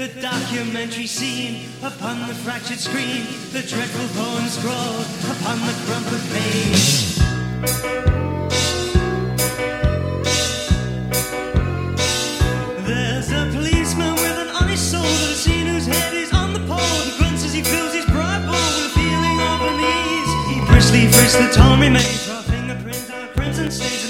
the documentary scene upon the fractured screen, the dreadful poem scrawled upon the crumpled page. There's a policeman with an honest soul that has seen whose head is on the pole. He grunts as he fills his pride bowl with a feeling of unease. He briskly frisks the torn remains, raw fingerprints, our prints and stains,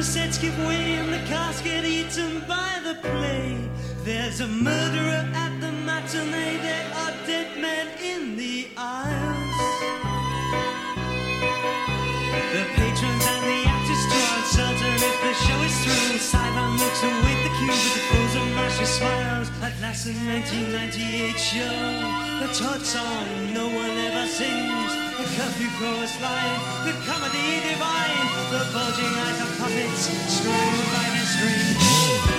The sets give way and the cast get eaten by the play. There's a murderer at the matinee. There are dead men in the aisles. The patrons and the actors are uncertain if the show is through. Sidon looks await the cue with the masher smiles. At last, in 1998 show, the Todd song no one ever sings. The curfew chorus line, the comedy divine, the bulging eyes of puppets strung by their strings.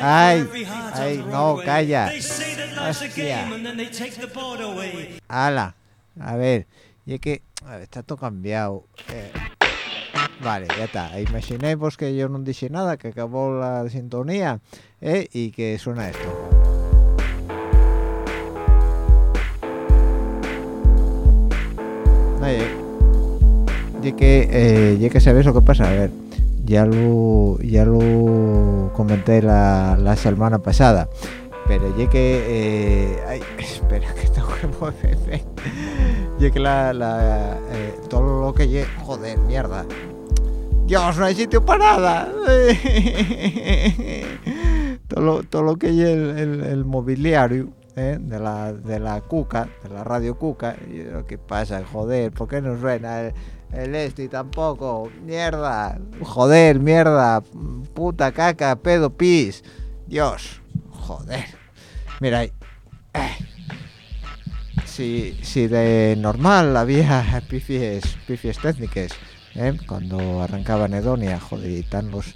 Ay, ay, no, calla. Hostia. Ala, a ver, y es que ver, está todo cambiado. eh, vale, ya está. Imaginemos que yo no dije nada, que acabó la sintonía eh, y que suena esto. Oye, y que, eh, y que sabes lo que pasa, a ver, ya lo, ya lo comenté la, la semana pasada, pero ya que, eh, ay, espera que tengo que moverme, ya que la, la, eh, todo lo que lle- joder, mierda, Dios, no hay sitio para nada, todo lo, todo lo que lle el, el, mobiliario, eh, de la de la cuca de la radio cuca y lo que pasa joder por qué no suena el, este tampoco. Mierda. Joder mierda. Puta caca pedo pis. Dios. Joder. Mira Eh. si si de normal había pifies pifies técnicas eh, cuando arrancaba Nedonia joder y tan los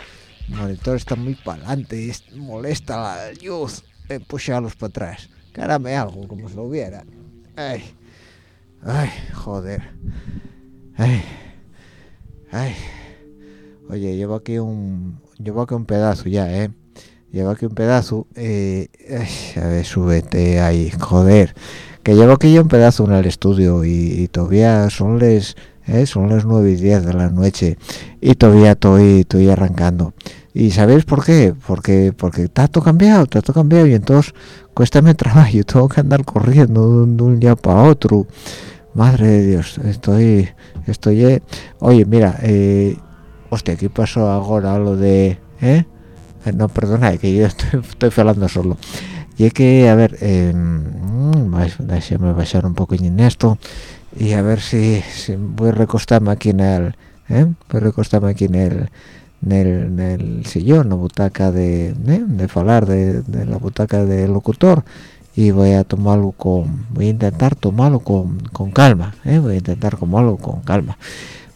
monitores están muy para adelante y es- molesta la luz. Eh, para atrás. Cárame algo, como si lo hubiera. Ay, ay, joder. Ay, ay. Oye, llevo aquí un, llevo aquí un pedazo ya, ¿eh? Llevo aquí un pedazo. Eh, a ver, súbete ahí, joder. Que llevo aquí ya un pedazo en el estudio y, y todavía son les ¿eh? son las 9 y 10 de la noche y todavía estoy, estoy arrancando. ¿Y sabéis por qué? Porque porque está todo cambiado, está todo cambiado y entonces cuesta mi trabajo, tengo que andar corriendo de un día para otro. Madre de Dios, estoy, estoy, eh, oye, mira, eh, hostia, ¿qué pasó ahora lo de, eh? eh no, perdona, que yo estoy, estoy hablando solo. Y es que, a ver, eh, déjame bajar un poco en esto y a ver si, si voy a recostarme aquí en el, ¿eh? voy a recostarme aquí en el, en el, en sillón, la butaca de, ¿eh? de falar, de, de la butaca del locutor y voy a tomarlo con voy a intentar tomarlo con, con calma ¿eh? voy a intentar tomarlo con calma.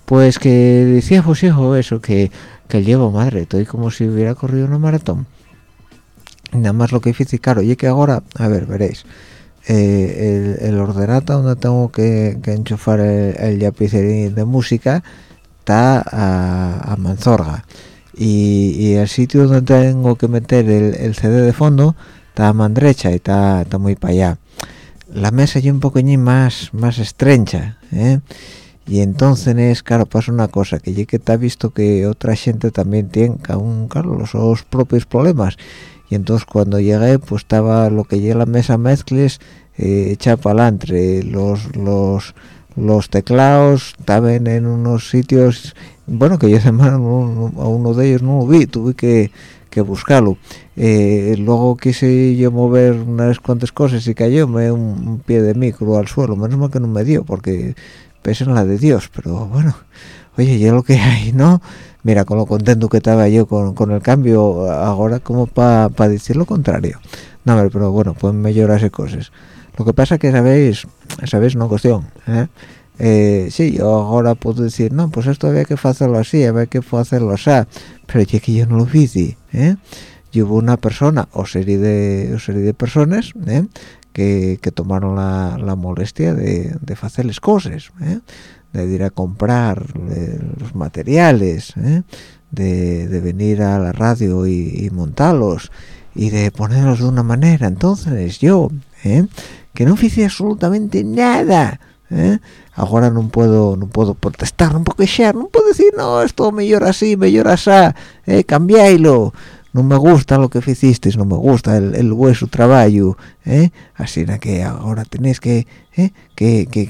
Pues que decía José hijo eso que, que llevo madre estoy como si hubiera corrido una maratón. Nada más lo que hice claro y que ahora a ver veréis. Eh, el, el donde tengo que, enchufar el, el de música está a, a manzorga. Y, el sitio donde tengo que meter el CD de fondo está mano derecha y está, está muy para allá. La mesa ya un poquillín más más estrecha ¿eh? y entonces es claro pasa una cosa que ya que te ha visto que otra gente también tiene un claro los sus propios problemas. Y entonces cuando llegué pues estaba lo que llega la mesa mezcles eh, hecha para adelante los los los teclados estaban en unos sitios bueno que yo semana a uno de ellos no lo vi tuve que que buscarlo eh, luego quise yo mover unas cuantas cosas y cayó me un, un, pie de micro al suelo. Menos mal que no me dio porque pesa en la de Dios pero bueno. Oye ya lo que hay no mira con lo contento que estaba yo con, con el cambio ahora como para pa decir lo contrario. No pero bueno pueden mejorarse cosas. Lo que pasa que sabéis sabéis una cuestión ¿eh? Eh, sí, yo ahora puedo decir, no, pues esto había que hacerlo así, había que hacerlo así, pero ya que yo no lo hice, ¿eh? Y hubo una persona o serie de, o serie de personas ¿eh? que, que, tomaron la, la molestia de, de hacerles cosas, ¿eh? de ir a comprar eh, los materiales, ¿eh? de, de, venir a la radio y, y, montarlos y de ponerlos de una manera. Entonces yo, ¿eh? que no hice absolutamente nada, ¿Eh? ahora no puedo no puedo protestar no puedo queixar no puedo decir no esto me llora así me llora así eh, cambiáislo no me gusta lo que hicisteis no me gusta el, el vuestro trabajo ¿eh? así que ahora tenéis que, ¿eh? que, que,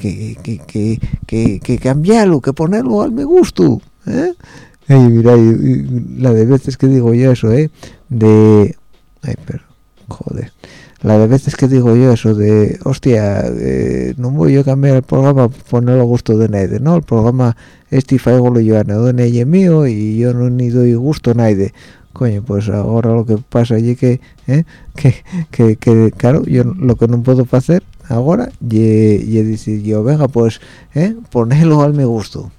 que, que, cambiarlo que ponerlo al me gusto ¿eh? Mira, la de veces que digo yo eso ¿eh? de ay pero joder la de veces que digo yo eso de hostia eh, no voy yo a cambiar el programa ponerlo a gusto de nadie no el programa este faigo lo yo a ella mío y yo no ni doy gusto a nadie coño pues ahora lo que pasa es que, ¿eh? que, que, que claro yo lo que no puedo hacer ahora y, y decir yo venga pues ¿eh? al mi gusto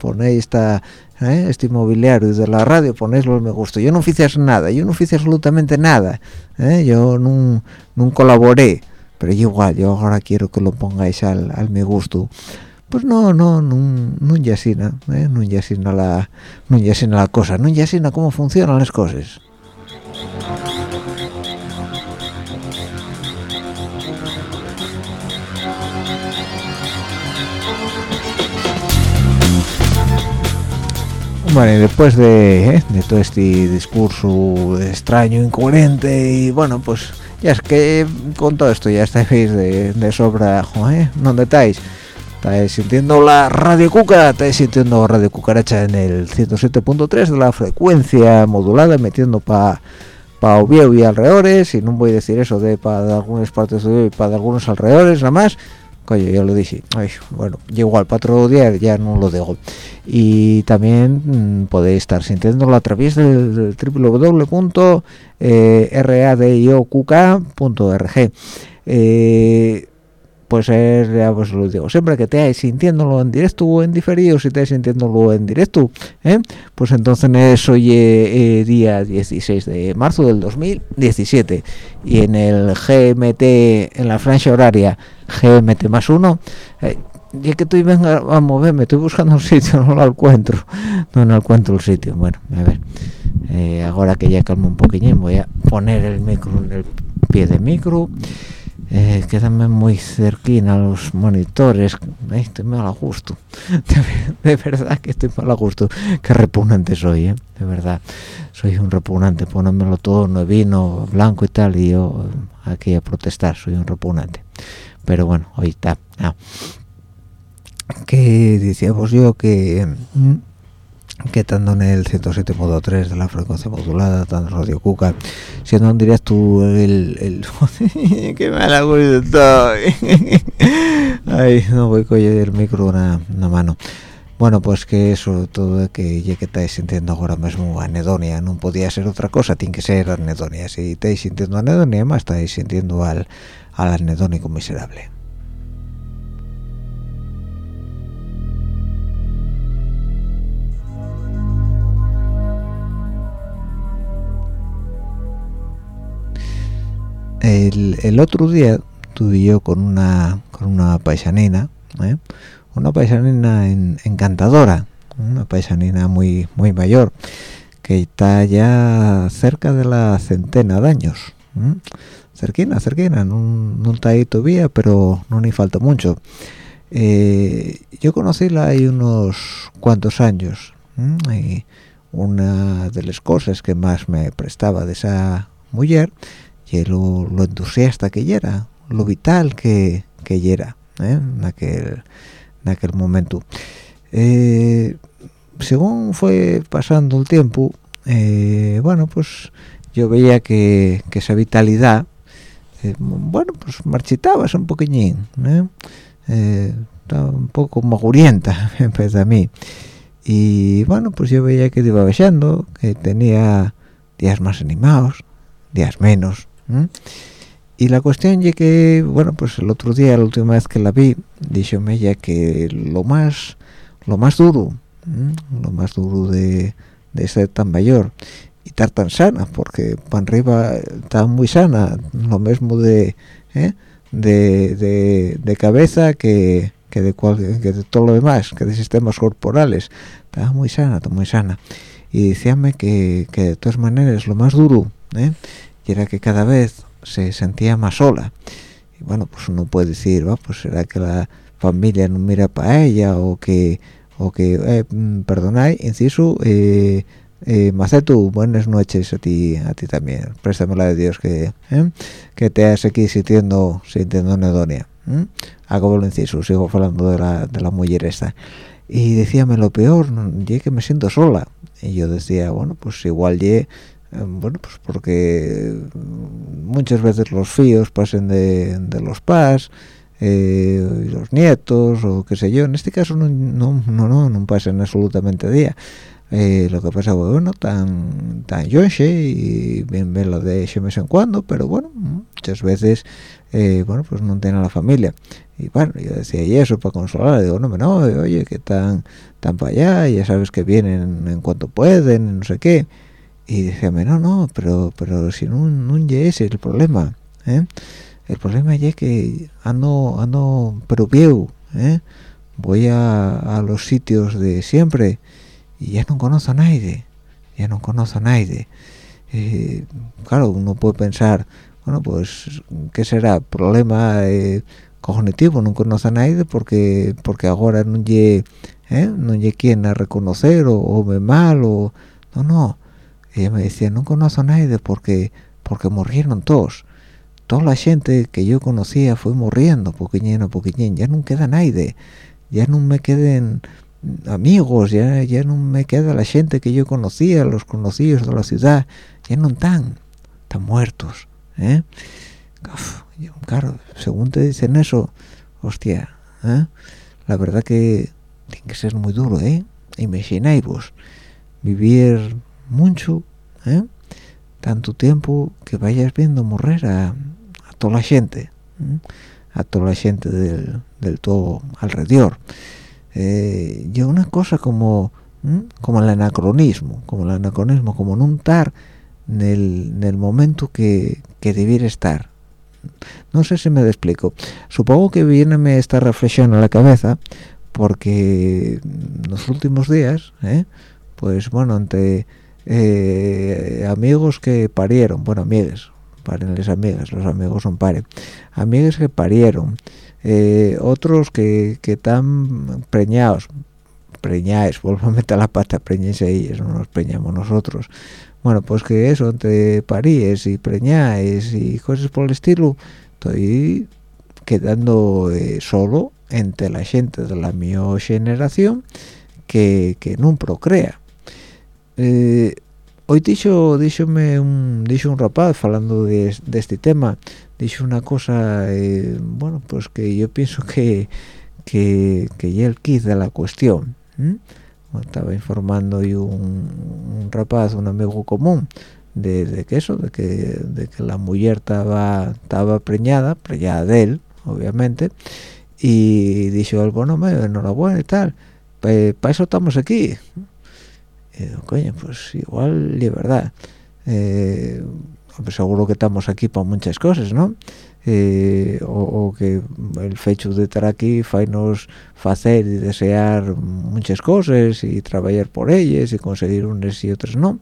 ponéis esta ¿eh? este inmobiliario de la radio ponéislo al me gusto yo no hice nada yo no hice absolutamente nada ¿eh? yo no, colaboré pero yo igual yo ahora quiero que lo pongáis al, al me gusto pues no no no no yasina ¿eh? no yasina la no yasina la cosa no yasina cómo funcionan las cosas Bueno, y después de, ¿eh? de, todo este discurso extraño, incoherente y bueno, pues ya es que con todo esto ya estáis de, sobra, ¿eh? ¿Dónde estáis? Estáis sintiendo la Radio Cuca, estáis sintiendo Radio Cucaracha en el 107.3 de la frecuencia modulada, metiendo para pa Oviedo y alrededores, y no voy a decir eso de para algunas partes de Oviedo para algunos alrededores, nada más, coño yo lo dije Ay, bueno llegó al patrón día ya no lo digo y también mmm, podéis estar sintiéndolo a través del, del www.radioqk.org eh, pues ser, ya os lo digo, siempre que estéis sintiéndolo en directo o en diferido, si estáis sintiéndolo en directo, ¿eh? pues entonces hoy eh, día 16 de marzo del 2017 y en el GMT, en la franja horaria GMT más uno, eh, ya que estoy venga a moverme, estoy buscando un sitio, no lo encuentro, no, no encuentro el sitio, bueno, a ver, eh, ahora que ya calmo un poquillín voy a poner el micro en el pie de micro, eh, quédame muy cerquina a los monitores. Eh, estoy mal a gusto. De, verdad que estoy mal a gusto. Qué repugnante soy ¿eh? de verdad. Soy un repugnante. Ponérmelo todo vino blanco y tal y yo aquí a protestar. Soy un repugnante pero bueno hoy está que decíamos yo que mm, que estando en el 107.3 de la frecuencia modulada, tanto Radio Cuca, siendo en directo el... el ¡Qué mala estoy! Ay, no voy a coger el micro una, una mano. Bueno, pues que eso, todo que ya que estáis sintiendo ahora mismo anedonia, no podía ser otra cosa, tiene que ser anedonia. Si estáis sintiendo anedonia, más estáis sintiendo al, al anedónico miserable. el, otro día tuve yo con una con una paisanina ¿eh? una paisanina encantadora una paisanina muy muy mayor que está ya cerca de la centena de años cerquina cerquina no, está ahí todavía pero no ni falta mucho eh, yo conocí-la hay unos cuantos años y una de las cosas que más me prestaba de esa mujer y lo, entusiasta que era, lo vital que, que era ¿eh? en, aquel, en aquel momento. Eh, según fue pasando el tiempo, eh, bueno, pues yo veía que, esa vitalidad, bueno, pues marchitaba un poquillín, estaba un poco magurienta en vez de a mí. Y bueno, pues yo veía que iba bajando, que tenía días más animados, días menos, y la cuestión es que bueno pues el otro día la última vez que la vi díjome ella que lo más lo más duro lo más duro de, ser tan mayor y estar tan sana porque para arriba está muy sana lo mismo de ¿eh? de, de, cabeza que, que de que de todo lo demás que de sistemas corporales estaba muy sana está muy sana y decíame que, que de todas maneras lo más duro ¿eh? y era que cada vez se sentía más sola y bueno pues uno puede decir va pues será que la familia no mira para ella o que o que eh, mm, perdonáis inciso eh, eh, Macetu, buenas noches a ti a ti también. Préstamela de Dios que eh, que te has aquí sintiendo sintiendo anedonia ¿eh? hago el inciso sigo hablando de la, de la mujer esta. Y decíame lo peor ya que me siento sola. Y yo decía bueno pues igual ye Em, bueno pues porque muchas veces los fíos pasen de, los pas eh, los nietos o qué sé yo. En este caso no no no no, no pasan absolutamente día eh, lo que pasa bueno tan tan yonche y bien lo de ese mes en cuando pero bueno muchas veces eh, bueno pues no tiene la familia y bueno yo decía y eso para consolar digo no no oye que tan tan para allá ya sabes que vienen en cuanto pueden no sé qué y decíame no no pero pero si no no es el problema ¿eh? el problema es que ando ando pero viejo ¿eh? voy a, los sitios de siempre y ya no conozco a nadie ya no conozco a nadie. Eh, claro uno puede pensar bueno pues qué será problema cognitivo no conozco a nadie porque porque ahora no llegue no llegue quien a reconocer o, o me mal o no no. Ella me decía no conozco a nadie porque porque murieron todos. Toda la gente que yo conocía fue muriendo poquillín a poquillín. Ya no queda nadie. Ya no me queden amigos ya ya no me queda la gente que yo conocía los conocidos de la ciudad ya no están están muertos ¿eh? claro según te dicen eso hostia ¿eh? la verdad que tiene que ser muy duro eh imagináis vos vivir mucho ¿eh? tanto tiempo que vayas viendo morrer a, toda la gente a toda la gente del, todo alrededor eh, y una cosa como como el anacronismo como el anacronismo como no estar en el, momento que, que debiera estar. No sé si me explico. Supongo que viene esta reflexión a la cabeza porque en los últimos días ¿eh? pues bueno entre eh, amigos que parieron, bueno, amigos, paren las amigas los amigos son paren amigas que parieron eh, otros que, que están preñados preñáis vuelvo a meter la pata preñéis ellos no nos preñamos nosotros. Bueno pues que eso entre paríes y preñáis y cosas por el estilo estoy quedando eh, solo entre la gente de la mi generación que, que no procrea. Eh, hoy dicho díxome un dicho un rapaz hablando de, este tema dicho una cosa eh, bueno pues que yo pienso que que, que ya el kit la cuestión estaba informando y un, rapaz un amigo común de, que eso de que de que la mujer estaba estaba preñada preñada de él obviamente y dijo el bueno me enhorabuena y tal para eso estamos aquí coño, pues igual de verdad. Eh, seguro que estamos aquí para muchas cosas, ¿no? Eh, o, que el hecho de estar aquí nos hacer y desear muchas cosas y trabajar por ellas y conseguir unas y otras no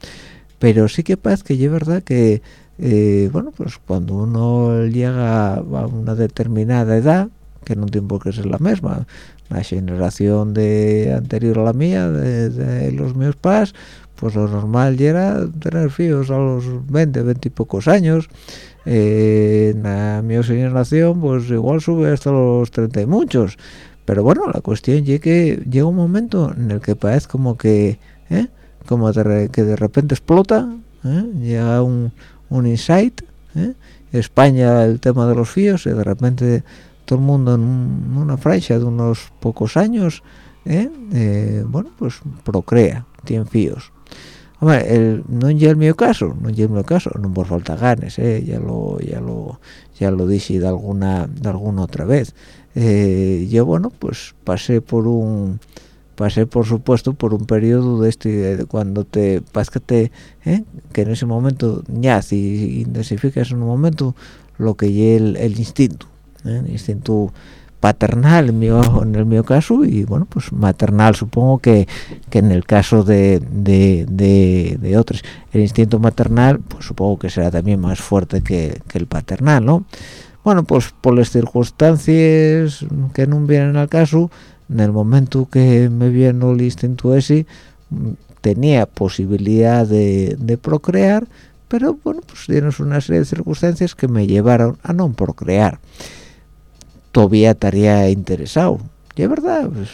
pero sí que pasa que es verdad que eh, bueno pues cuando uno llega a una determinada edad que no tiene por qué ser la misma la generación de anterior a la mía de, los míos padres pues lo normal era tener fíos a los 20 20 y pocos años eh, en la mi pues igual sube hasta los 30 y muchos pero bueno la cuestión es que llega un momento en el que parece como que ¿eh? como que de repente explota ¿eh? llega un, un insight España el tema de los fíos y de repente todo el mundo en una franja de unos pocos años ¿eh? Eh, bueno pues procrea tiene fíos Hombre, el, no es el mío caso no es el mío caso no por falta ganes ¿eh? ya lo ya lo ya lo dije de alguna de alguna otra vez yo bueno pues pasé por un pasé por supuesto por un periodo de este cuando te te que en ese momento ya y intensificas en un momento lo que es el, el instinto ¿eh? instinto paternal en, mi, en el mío caso y bueno pues maternal supongo que, que en el caso de, de, de, otros. El instinto maternal pues supongo que será también más fuerte que, que, el paternal no bueno pues por las circunstancias que no vienen al caso en el momento que me vino el instinto ese tenía posibilidad de, de procrear pero bueno pues tienes una serie de circunstancias que me llevaron a no procrear todavía estaría interesado. Y es verdad pues,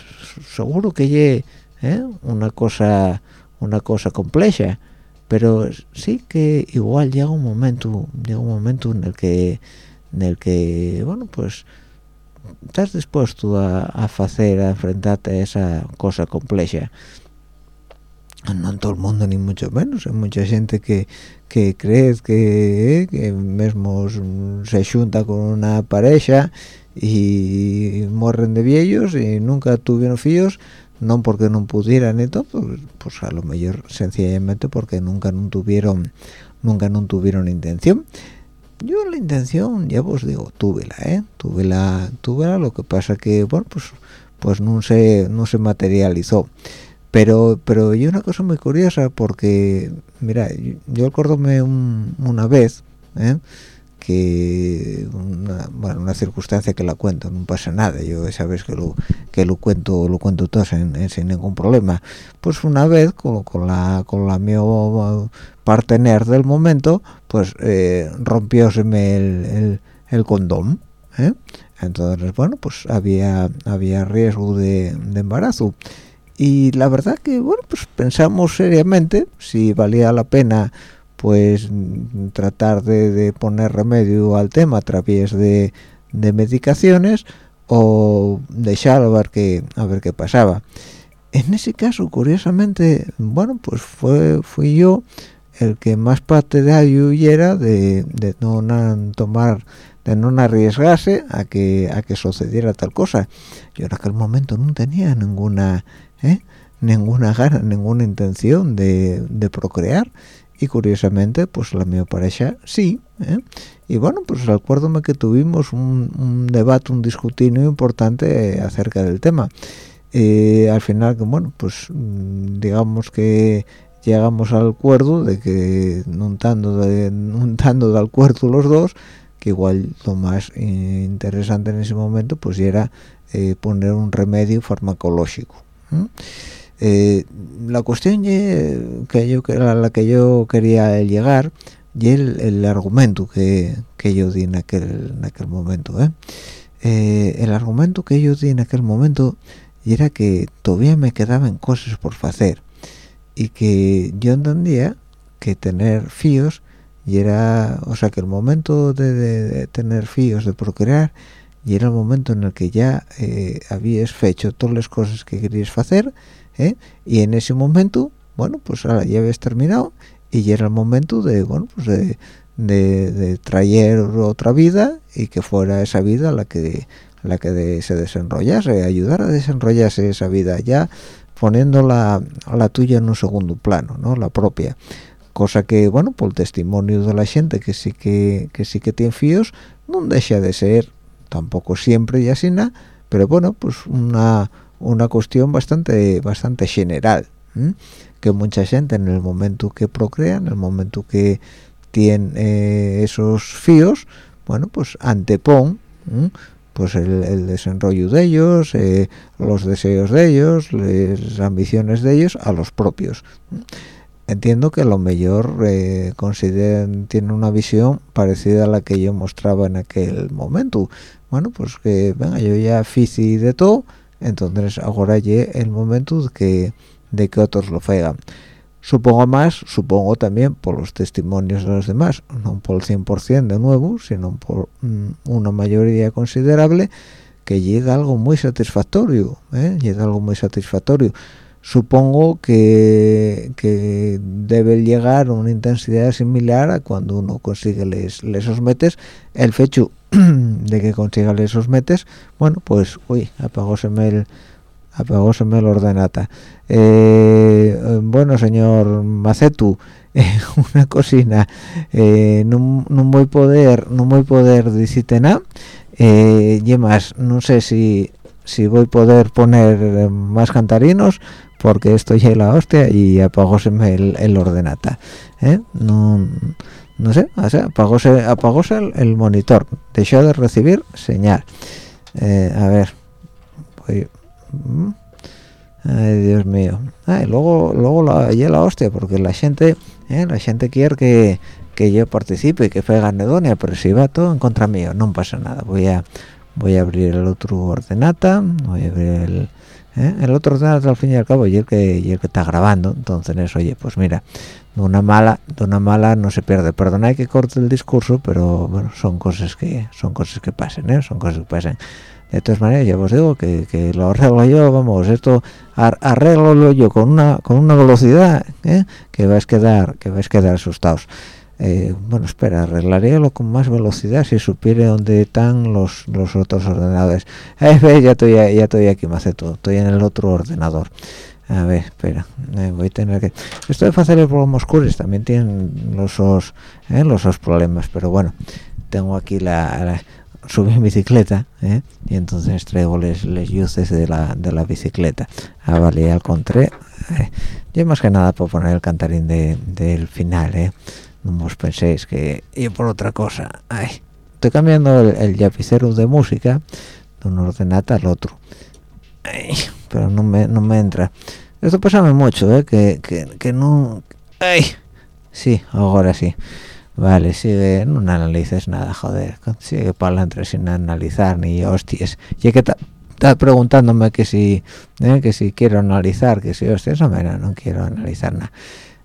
seguro que es ¿eh? una cosa una cosa compleja. Pero sí que igual llega un momento llega un momento en el que en el que bueno pues estás dispuesto a, a hacer a enfrentarte a esa cosa compleja. No en todo el mundo ni mucho menos. Hay mucha gente que que crees que, eh, que mismo se junta con una pareja y mueren de viejos y nunca tuvieron fíos no porque no pudieran y todo pues, pues, a lo mejor sencillamente porque nunca no tuvieron nunca no tuvieron intención. Yo la intención ya os digo tuve la eh tuve la tuve la lo que pasa que bueno pues pues no se no se materializó. Pero pero hay una cosa muy curiosa porque mira yo, acordóme una vez ¿eh? Que una, bueno, una circunstancia que la cuento no pasa nada yo sabes que lo que lo cuento lo cuento todo sin, sin ningún problema pues una vez con, con la con la mi partener del momento pues eh, rompióseme el, el, el condón ¿eh? entonces bueno pues había había riesgo de, de embarazo y la verdad que bueno pues pensamos seriamente si valía la pena pues tratar de, poner remedio al tema a través de, medicaciones o dejar a ver qué a ver qué pasaba. En ese caso curiosamente bueno pues fue fui yo el que más parte de ello era de, de no tomar de no arriesgarse a que a que sucediera tal cosa. Yo en aquel momento no tenía ninguna ¿eh? ninguna gana ninguna intención de, de procrear y curiosamente pues la mi pareja sí ¿eh? y bueno pues recuérdome que tuvimos un, debate un discutinio importante acerca del tema eh, al final que bueno pues mm, digamos que llegamos al acuerdo de que nuntando de nuntando del acuerdo los dos que igual lo más interesante en ese momento pues era eh, poner un remedio farmacológico eh, la cuestión que yo a la que yo quería llegar y el, argumento que, que, yo di en aquel, en aquel momento ¿eh? el argumento que yo di en aquel momento era que todavía me quedaban cosas por hacer y que yo entendía que tener fíos era o sea que el momento de, tener fíos de procrear y era el momento en el que ya eh, habías hecho todas las cosas que querías hacer ¿eh? y en ese momento bueno pues ahora ya habías terminado y ya era el momento de bueno pues de, de, traer otra vida y que fuera esa vida la que la que se desenrollase ayudar a desenrollarse esa vida ya poniendo la, la tuya en un segundo plano, ¿no? La propia. Cosa que, bueno, por el testimonio de la gente que sí que, que sí que tiene fíos, no deja de ser, tampoco siempre y así nada, pero bueno, pues una, una cuestión bastante bastante general, que mucha gente en el momento que procrea, en el momento que tiene eh, esos fíos, bueno, pues antepon pues el, el desenrollo de ellos, eh, los deseos de ellos, las ambiciones de ellos a los propios. Entiendo que lo mejor eh, tiene una visión parecida a la que yo mostraba en aquel momento. Bueno, pues que, venga, yo ya hice de todo, entonces ahora ya el momento de que, de que otros lo hagan supongo más, supongo también por los testimonios de los demás, no por el 100% de nuevo, sino por mm, una mayoría considerable, que llega algo muy satisfactorio, ¿eh? llega algo muy satisfactorio. Supongo que, que debe llegar a una intensidad similar a cuando uno consigue les, esos metes, el fecho de que consiga esos metes, bueno, pues, uy, apagóseme el apagóseme el ordenata. Eh, bueno señor Macetu una cocina eh, no, no voy poder no voy poder decirte nada eh, y más no sé si si voy a poder poner más cantarinos porque esto ya la hostia y apagóseme el, el ordenata no no sé o sea, apagóse, apagóse el, monitor dejó de recibir señal a ver voy Mm. Ay, Dios mío. Ay, luego, luego la, ya la hostia, porque la gente, eh, la gente quiere que, que yo participe y que fue anedonia, pero si va todo en contra mío, no pasa nada. Voy a, voy a abrir el otro ordenata, voy a abrir el, eh, el otro ordenata al fin y al cabo y el que, y el que está grabando. Entonces, oye, pues mira, de una mala, de una mala no se pierde. Perdona que corte el discurso, pero bueno, son cosas que, son cosas que pasen, ¿eh? son cosas que pasen de todas maneras ya os digo que, lo arreglo yo vamos esto arreglo yo con una con una velocidad ¿eh? que vais a quedar que vais a quedar asustados eh, bueno espera arreglaríalo con más velocidad si supiera dónde están los los otros ordenadores eh, ya estoy ya estoy aquí me hace todo estoy en el otro ordenador a ver espera eh, voy a tener que esto de hacer el programa oscuros también tienen los os, los os problemas pero bueno tengo aquí la subí en bicicleta ¿eh? y entonces traigo les, luces de la, de la bicicleta ah vale ya encontré eh, yo más que nada por poner el cantarín de, del final ¿eh? No os penséis que yo por otra cosa ay, estoy cambiando el, el de música de un ordenata al otro ay, pero no me, no me entra esto pasa mucho ¿eh? que, que, que no ay sí ahora sí Vale, sigue, no analices nada, joder, sigue para adelante sin analizar ni hostias. Y que estás preguntándome que si, eh, que si quiero analizar, que si hostias, no, no quiero analizar nada.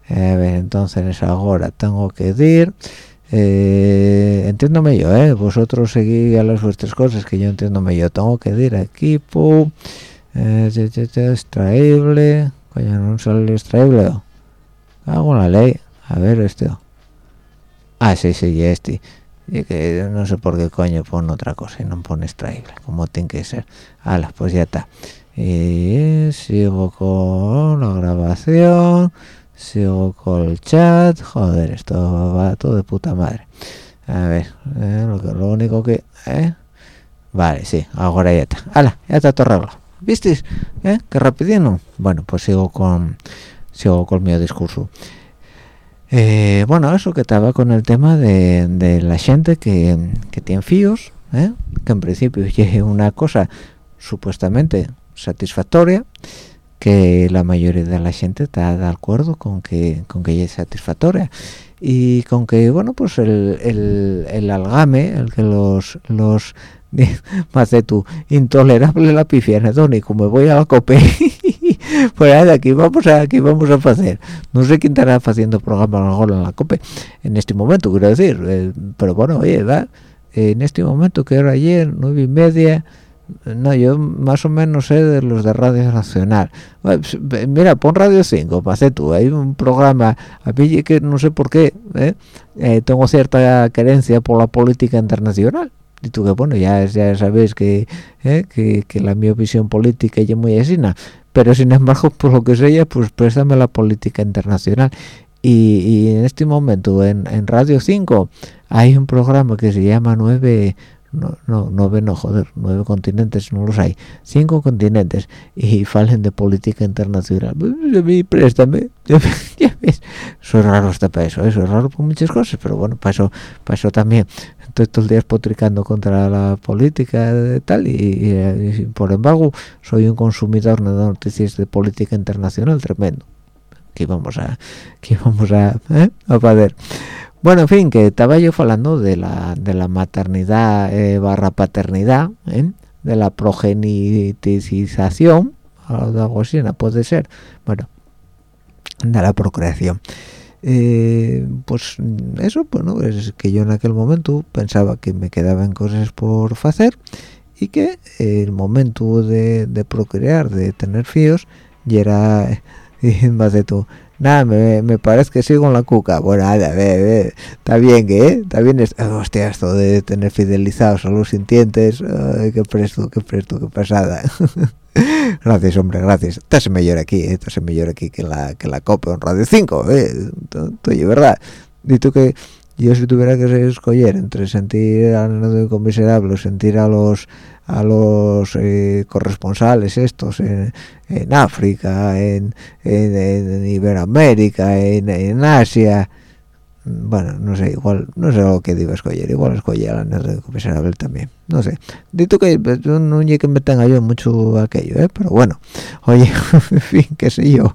A ver, entonces ahora tengo que decir, eh, entiéndome yo, eh, vosotros seguís a las vuestras cosas que yo entiéndome yo, tengo que decir equipo, eh, extraíble, coño, no sale extraíble, hago la ley, a ver esto Ah, sí, sí, este. Y que no sé por qué coño pone otra cosa y no pone extraíble, como tiene que ser. Hala, pues ya está. Y sigo con la grabación, sigo con el chat. Joder, esto va todo de puta madre. A ver, eh, lo, único que... ¿eh? Vale, sí, ahora ya está. Hala, ya está todo arreglado. ¿Visteis? ¿Eh? Qué rapidino. Bueno, pues sigo con sigo con mi discurso eh, bueno eso que estaba con el tema de, la gente que, tiene fíos ¿eh? que en principio es una cosa supuestamente satisfactoria que la mayoría de la gente está de acuerdo con que con que es satisfactoria. Y con que bueno pues el, el, el algame el que los los más de tu intolerable la pifia anedónico me voy a la cope pues nada, aquí vamos a aquí vamos a hacer. No sé quién estará haciendo programa en la cope en este momento quiero decir eh, pero bueno oye va en este momento que era ayer nueve y media no yo más o menos sé de los de Radio Nacional. Pues, mira pon Radio 5 pase tú. Hay un programa a mí que no sé por qué ¿eh? Eh, tengo cierta querencia por la política internacional. Y tú que bueno ya ya sabéis que, ¿eh? que, que la mi visión política es muy asina. Pero sin embargo por lo que sea pues préstame la política internacional. Y, y en este momento en, en Radio 5 hay un programa que se llama 9 no, no, nueve no, joder, nueve continentes no los hay, cinco continentes y falen de política internacional. Pues, préstame, ya ves, es raro hasta para eso, eso es raro por muchas cosas, pero bueno, para eso, para eso también estoy todo el día potricando contra la política de tal y, por embargo soy un consumidor de noticias de política internacional tremendo. Que vamos a, que vamos a, ¿eh? a poder. Bueno, en fin, que estaba yo hablando de la, de la maternidad eh, barra paternidad, ¿eh? de la progenitización, algo así, no puede ser, bueno, de la procreación. Eh, pues eso, bueno, es que yo en aquel momento pensaba que me quedaban cosas por hacer y que el momento de, de procrear, de tener fíos, y era más de todo nada me, parece que sigo en la cuca. Bueno nada ve, está bien que ¿eh? está bien hostia esto de tener fidelizados a los sintientes ay, qué presto qué presto qué pasada. Gracias hombre gracias. Estás mejor aquí ¿eh? estás mejor aquí que la que la copa en radio 5 eh oye verdad y tú que yo si tuviera que escoger entre sentir a los miserable sentir a los a los eh, corresponsales estos en, África, en, en, Iberoamérica, en, Asia. Bueno, no sé, igual, no sé lo que a escoger, igual escogí a la comisario también, no sé. Dito que pues, no es que me tenga yo mucho aquello, ¿eh? pero bueno, oye, en fin, qué sé yo,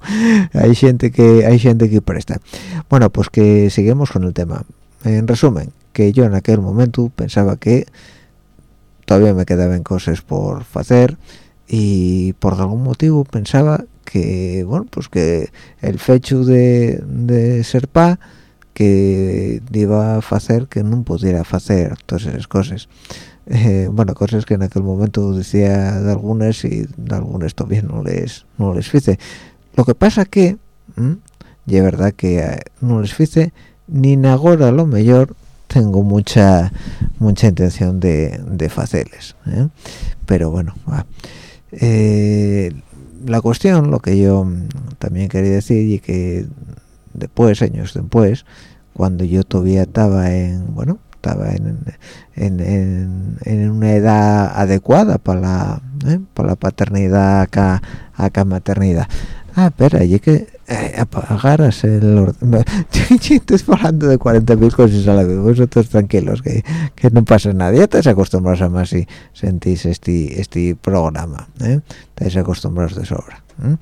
hay gente que hay gente que presta. Bueno, pues que seguimos con el tema. En resumen, que yo en aquel momento pensaba que todavía me quedaban cosas por hacer y por algún motivo pensaba que bueno pues que el fecho de, ser pa que iba a hacer que no pudiera hacer todas esas cosas. Eh, bueno cosas que en aquel momento decía de algunas y de algunas todavía no les no les hice. Lo que pasa que y es verdad que eh, no les hice ni ahora lo mejor tengo mucha mucha intención de, de ¿eh? pero bueno eh, la cuestión lo que yo también quería decir y que después años después cuando yo todavía estaba en bueno estaba en, en, en, una edad adecuada para la ¿eh? para la paternidad acá acá maternidad ah espera y que eh, el orden estoy hablando de 40.000 cosas a la vez vosotros tranquilos que, que no pasa nada ya te acostumbrados a más si sentís este este programa ¿eh? estáis acostumbrados de sobra ¿eh?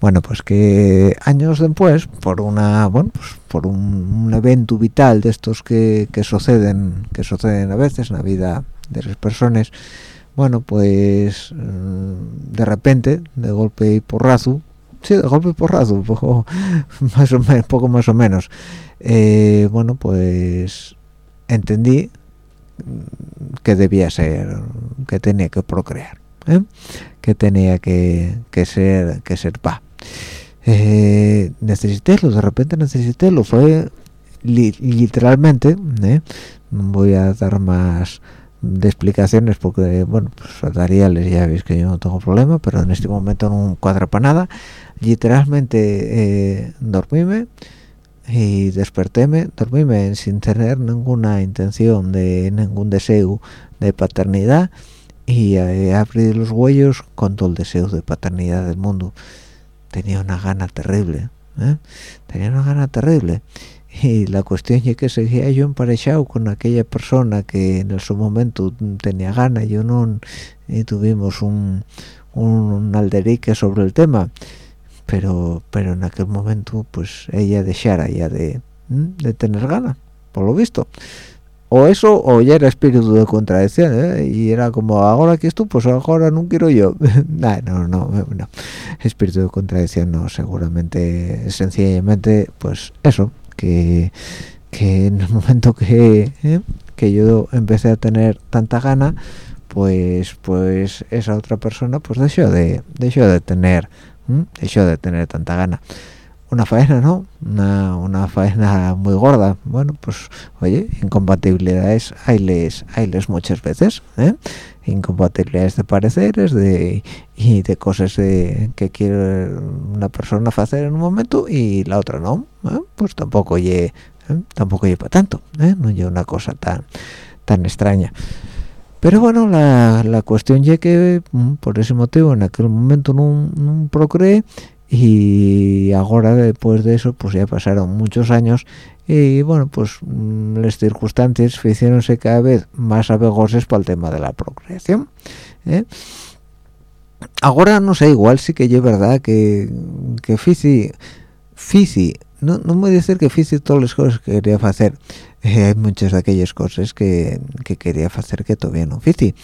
bueno pues que años después por una bueno pues por un, evento vital de estos que, que suceden que suceden a veces en la vida de las personas bueno pues mm, de repente de golpe y porrazo sí, de golpe porrazo, un poco más o menos, poco más o menos. Eh, bueno, pues entendí que debía ser, que tenía que procrear, ¿eh? que tenía que, que, ser, que ser pa. Eh, necesitélo, de repente necesitélo, fue literalmente, ¿eh? voy a dar más de explicaciones porque bueno pues les ya veis que yo no tengo problema pero en este momento no cuadra para nada literalmente eh, dormíme y despertéme dormíme sin tener ninguna intención de ningún deseo de paternidad y eh, abrí los huellos con todo el deseo de paternidad del mundo. Tenía una gana terrible ¿eh? tenía una gana terrible. Y la cuestión es que seguía yo emparejado con aquella persona que en su momento tenía gana. Yo no y tuvimos un, un alderique sobre el tema pero pero en aquel momento pues ella dejara ya de, de tener gana por lo visto o eso o ya era espíritu de contradicción ¿eh? y era como ahora que tú pues ahora no quiero yo no, no, no, no espíritu de contradicción no seguramente sencillamente pues eso que, que en el momento que, ¿eh? que yo empecé a tener tanta gana pues pues esa otra persona pues dejó de dejó de tener dejó de tener tanta gana una faena, ¿no? Una, una faena muy gorda. Bueno, pues, oye, incompatibilidades hay les muchas veces, ¿eh? Incompatibilidades de pareceres de, y de cosas que quiere una persona hacer en un momento y la otra no. ¿eh? Pues tampoco oye, ¿eh? tampoco lleva tanto, ¿eh? No lleva una cosa tan, tan extraña. Pero bueno, la, la cuestión ya que mm, por ese motivo en aquel momento no, no y ahora después de eso pues ya pasaron muchos años y bueno pues mm, las circunstancias hicieronse cada vez más abegoses para el tema de la procreación ¿eh? ahora no sé igual sí que es verdad que que Fici no, no voy a decir que Fici todas las cosas que quería hacer eh, hay muchas de aquellas cosas que, que quería hacer que todavía no Fici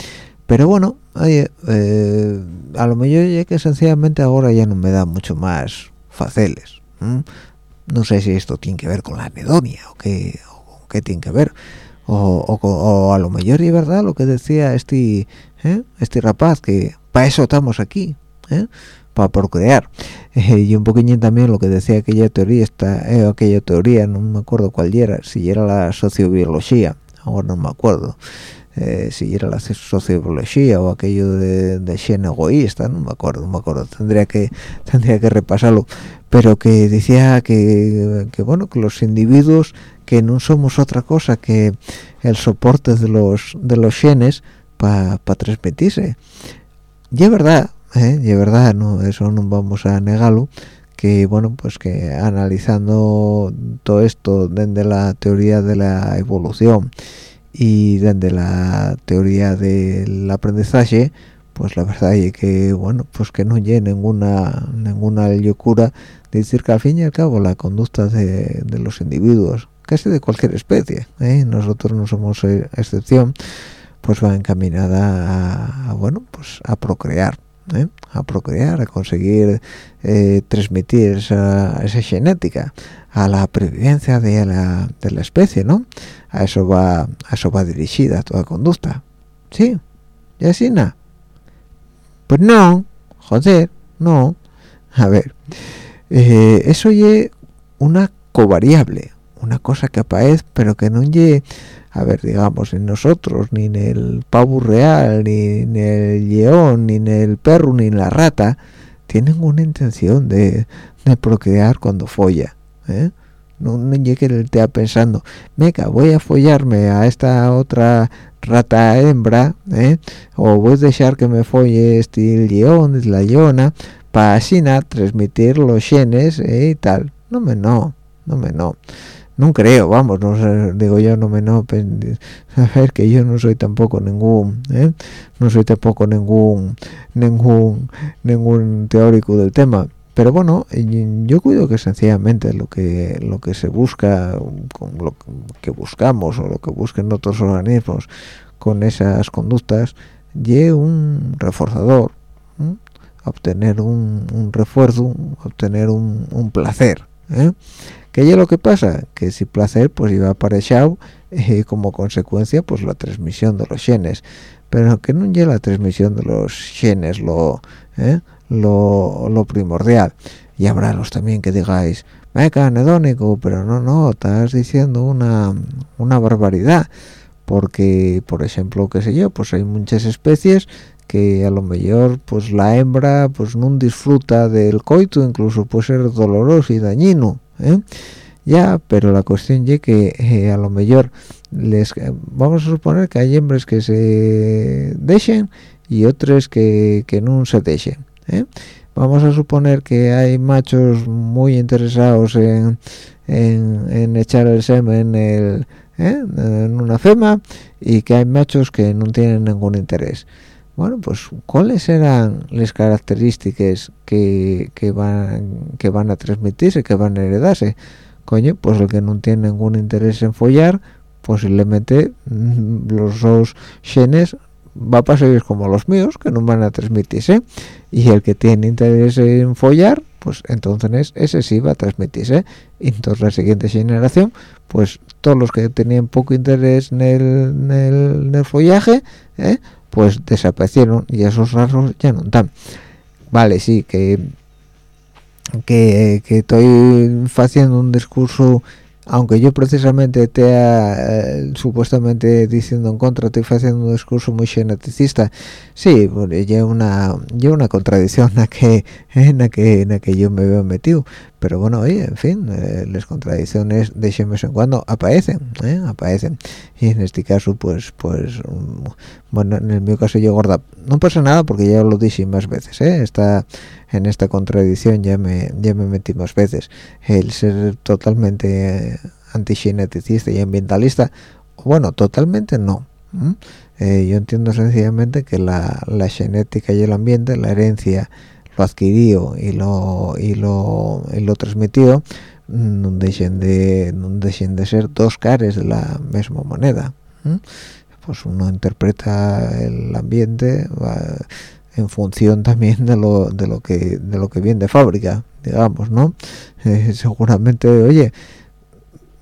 pero bueno oye, eh, a lo mejor ya que sencillamente ahora ya no me da mucho más faceles no sé si esto tiene que ver con la anedonia o qué, o qué tiene que ver o, a lo mejor es verdad lo que decía este ¿eh? este rapaz que para eso estamos aquí ¿eh? Para procrear y un poquillo también lo que decía aquella teoría esta aquella teoría no me acuerdo cuál era si era la sociobiología ahora no me acuerdo eh, si era la sociología o aquello de, de egoísta, no me acuerdo, no me acuerdo, tendría que tendría que repasarlo, pero que decía que, bueno, que los individuos que no somos otra cosa que el soporte de los de los genes para transmitirse. Y es verdad, ¿eh? y es verdad, no, eso no vamos a negarlo, que bueno, pues que analizando todo esto desde la teoría de la evolución y desde la teoría del aprendizaje pues la verdad es que bueno pues que no hay ninguna ninguna locura de decir que al fin y al cabo la conducta de, los individuos casi de cualquier especie ¿eh? nosotros no somos e, excepción pues va encaminada a, bueno pues a procrear ¿eh? a procrear a conseguir eh, transmitir esa, genética a la previvencia de la, de la especie no a eso va a eso va dirigida toda conducta. Sí y así nada pues no joder no. A ver eh, eso es una covariable una cosa que aparece pero que no ye a ver digamos en nosotros ni en el pavo real ni en el león ni en el perro ni en la rata tienen una intención de, procrear cuando folla ¿eh? no, no llegue el te pensando venga voy a follarme a esta otra rata hembra ¿eh? o voy a dejar que me folle este león la leona para así transmitir los genes ¿eh? y tal no me no no me no no creo vamos no digo yo no me no a ver que yo no soy tampoco ningún ¿eh? no soy tampoco ningún ningún ningún teórico del tema pero bueno yo cuido que sencillamente lo que lo que se busca con lo que buscamos o lo que busquen otros organismos con esas conductas lleve un reforzador obtener un, refuerzo obtener un, placer ¿eh? Que es lo que pasa que si placer pues iba aparejado eh, como consecuencia pues la transmisión de los genes. Pero que no lleva la transmisión de los genes lo ¿eh? lo, primordial. Y habrá los también que digáis meca anedónico pero no no estás diciendo una, una barbaridad porque por ejemplo qué sé yo pues hay muchas especies que a lo mejor pues la hembra pues no disfruta del coito incluso puede ser doloroso y dañino ¿eh? ya pero la cuestión es que eh, a lo mejor les vamos a suponer que hay hembras que se dejen y otras que, que no se dejen ¿eh? vamos a suponer que hay machos muy interesados en, en, echar el semen en, ¿eh? en una fema y que hay machos que no tienen ningún interés bueno pues cuáles eran las características que, que van que van a transmitirse que van a heredarse coño pues el que no tiene ningún interés en follar posiblemente mm, los dos genes va a pasar como los míos que no van a transmitirse. Y el que tiene interés en follar pues entonces ese sí va a transmitirse. Y entonces la siguiente generación pues todos los que tenían poco interés en el, follaje ¿eh? Pues desaparecieron y esos rasgos ya no están. Vale sí que que, que estoy haciendo un discurso aunque yo precisamente te eh, supuestamente diciendo en contra estoy haciendo un discurso muy geneticista. Sí ya una una contradicción en la que en que en la que yo me veo metido pero bueno oye en fin eh, las contradicciones de vez en cuando aparecen ¿eh? aparecen y en este caso pues pues mm, bueno en el mío caso yo gorda no pasa nada porque ya lo dije más veces ¿eh? está en esta contradicción ya me ya me metí más veces el ser totalmente antigeneticista y ambientalista bueno totalmente no eh, yo entiendo sencillamente que la, la, genética y el ambiente la herencia lo adquirido y lo y lo y lo transmitido no dejen de no dejen de ser dos caras de la misma moneda pues uno interpreta el ambiente en función también de lo de lo que de lo que viene de fábrica digamos no eh, seguramente oye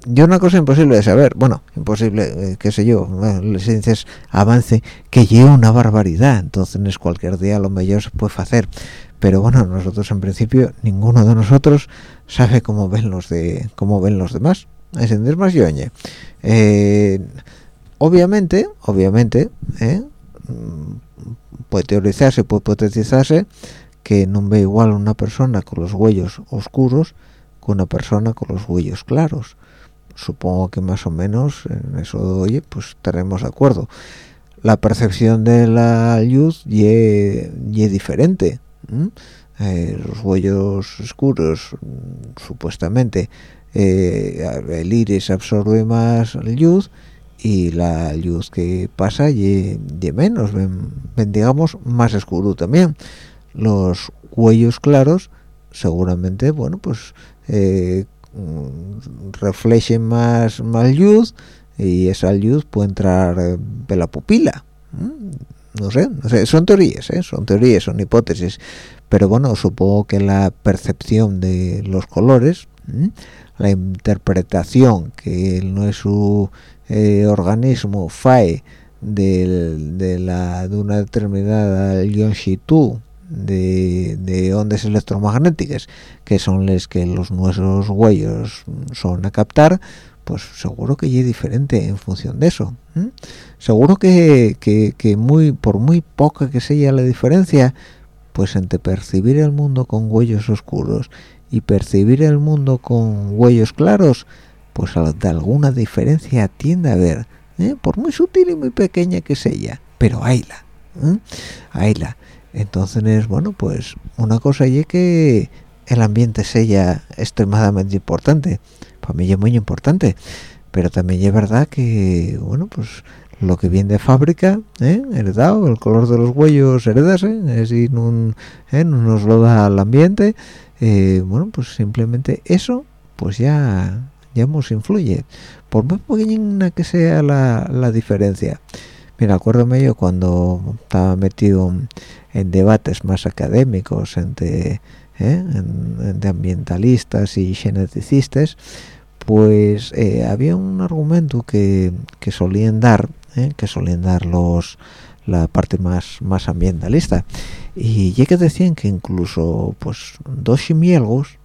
yo una cosa imposible de saber bueno imposible eh, qué sé yo las ciencias avance que lleva una barbaridad entonces cualquier día lo mejor se puede hacer pero bueno nosotros en principio ninguno de nosotros sabe cómo ven los de cómo ven los demás es más yo eh, obviamente obviamente ¿eh? puede teorizarse, puede hipotetizarse que no ve igual una persona con los huellos oscuros que una persona con los huellos claros. Supongo que más o menos en eso, oye, pues estaremos de acuerdo. La percepción de la luz y diferente. Eh, los huellos oscuros, supuestamente, eh, el iris absorbe más luz y la luz que pasa y, menos ven, digamos más oscuro también los cuellos claros seguramente bueno pues eh, reflejen más más luz y esa luz puede entrar de la pupila no sé, no sé son teorías ¿eh? son teorías son hipótesis pero bueno supongo que la percepción de los colores la interpretación que no es su eh, organismo fae de, la, de una determinada longitud de, de, ondas electromagnéticas que son las que los nuestros huellos son a captar pues seguro que es diferente en función de eso seguro que, que, muy por muy poca que sea la diferencia pues entre percibir el mundo con huellos oscuros y percibir el mundo con huellos claros pues de alguna diferencia tiende a haber, ¿eh? por muy sutil y muy pequeña que sea, pero hayla, ¿eh? hayla. Entonces, bueno, pues una cosa es que el ambiente sea extremadamente importante, para mí es muy importante, pero también es verdad que, bueno, pues lo que viene de fábrica, ¿eh? heredado, el color de los huellos heredase, es no, ¿eh? no nos lo da al ambiente, eh, bueno, pues simplemente eso, pues ya ya nos influye por muy pequeña que sea la, la diferencia mira yo cuando estaba metido en debates más académicos entre ¿eh? ambientalistas y geneticistas pues eh, había un argumento que, que solían dar ¿eh? que solían dar los la parte más más ambientalista y ya que decían que incluso pues dos chimielgos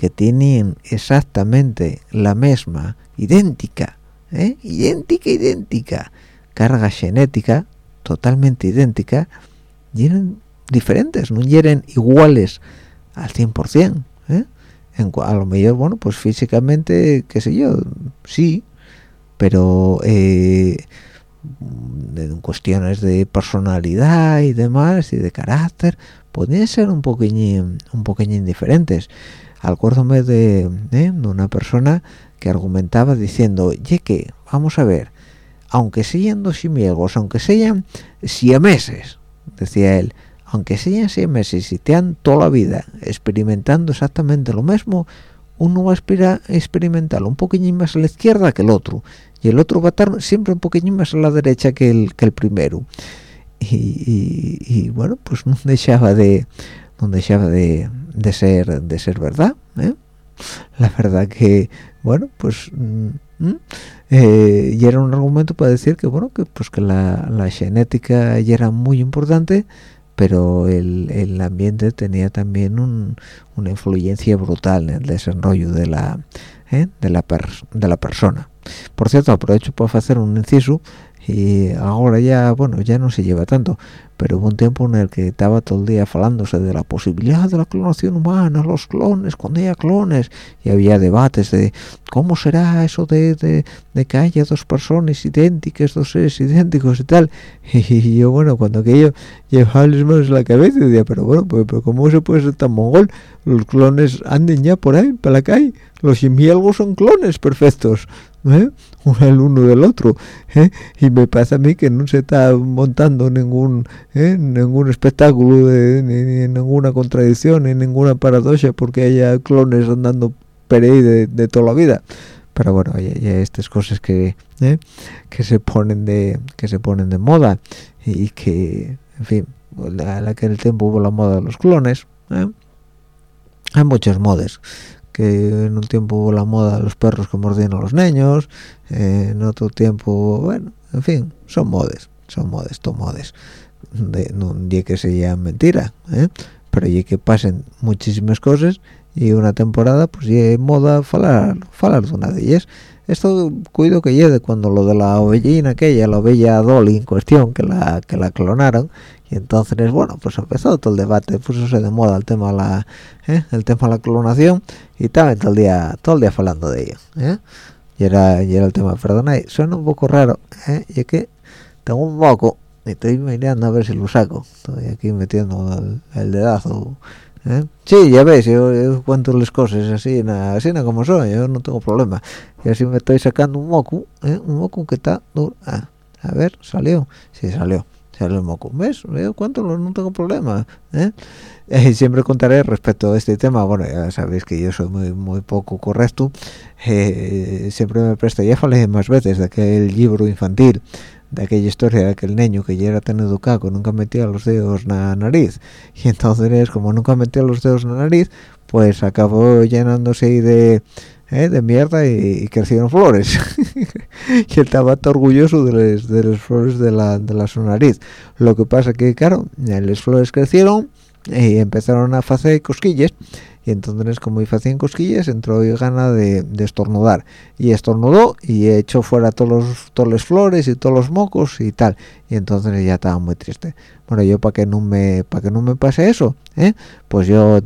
que tienen exactamente la misma, idéntica, idéntica, idéntica, carga genética, totalmente idéntica, eran diferentes, no eran iguales al 100%. ¿eh? A lo mejor, bueno, pues físicamente, qué sé yo, sí, pero eh, en cuestiones de personalidad y demás, y de carácter, podían ser un poquillín un poquillín diferentes acuérdome de, ¿eh? de una persona que argumentaba diciendo oye que vamos a ver aunque sean dos chimiegos aunque sean siameses decía él aunque sean siameses y te han toda la vida experimentando exactamente lo mismo uno va a experimentarlo un poquillín más a la izquierda que el otro y el otro va a estar siempre un poquillín más a la derecha que el, que el primero y, bueno pues no dejaba de no dejaba de, de ser de ser verdad ¿eh? la verdad que bueno pues mm, mm, eh, y era un argumento para decir que bueno que pues que la, genética ya era muy importante pero el, el ambiente tenía también un, una influencia brutal en el desarrollo de la ¿eh? de la de la persona por cierto aprovecho para hacer un inciso y ahora ya bueno ya no se lleva tanto pero hubo un tiempo en el que estaba todo el día hablándose de la posibilidad de la clonación humana los clones cuando haya clones y había debates de cómo será eso de, de, que haya dos personas idénticas dos seres idénticos y tal. Y yo bueno cuando aquello llevaba las manos en la cabeza decía pero bueno pues, pero cómo se puede ser tan mongol los clones anden ya por ahí para la calle. Los simielgos son clones perfectos ¿eh? El uno del otro ¿eh? y me pasa a mí que no se está montando ningún ¿eh? ningún espectáculo de, ni, ninguna contradicción ni ninguna paradoja porque haya clones andando por ahí de, toda la vida pero bueno hay, estas cosas que ¿eh? que se ponen de que se ponen de moda y que en fin a la que el tiempo hubo la moda de los clones hay muchos modes que en un tiempo hubo la moda de los perros que mordían a los niños, en otro tiempo, bueno, en fin, son modes, son modes, son modes. De, no día que se llama mentira, ¿eh? pero ya que pasen muchísimas cosas y una temporada, pues hay moda falar, falar de una de ellas. Esto cuido que llegue cuando lo de la ovellina aquella, la ovella Dolly en cuestión, que la, que la clonaron, y entonces bueno pues empezó todo el debate puso de moda el tema la ¿eh? el tema de la clonación y estaba todo el día todo el día hablando de ello ¿eh? y era y era el tema perdona suena un poco raro ¿eh? y es que tengo un moco y estoy mirando a ver si lo saco estoy aquí metiendo el, dedazo ¿eh? sí ya ves yo, cuento las cosas así así como son yo no tengo problema y así me estoy sacando un moco ¿eh? un moco que está ah, a ver salió sí salió el moco ves cuánto no tengo problema ¿eh? ¿eh? siempre contaré respecto a este tema bueno ya sabéis que yo soy muy muy poco correcto eh, siempre me presto ya falé más veces de aquel libro infantil de aquella historia de aquel niño que ya era tan educado nunca metía los dedos en la nariz y entonces como nunca metía los dedos en la nariz pues acabó llenándose de ¿eh? de mierda y, crecieron flores y él estaba orgulloso de de las flores de la, de la su nariz lo que pasa que claro las flores crecieron y empezaron a hacer cosquillas y entonces como hacían cosquillas entró y gana de, estornudar. Y estornudó y echó fuera todos los, todas las flores y todos los mocos y tal. Y entonces ya estaba muy triste. Bueno yo para que no me para que no me pase eso ¿eh? pues yo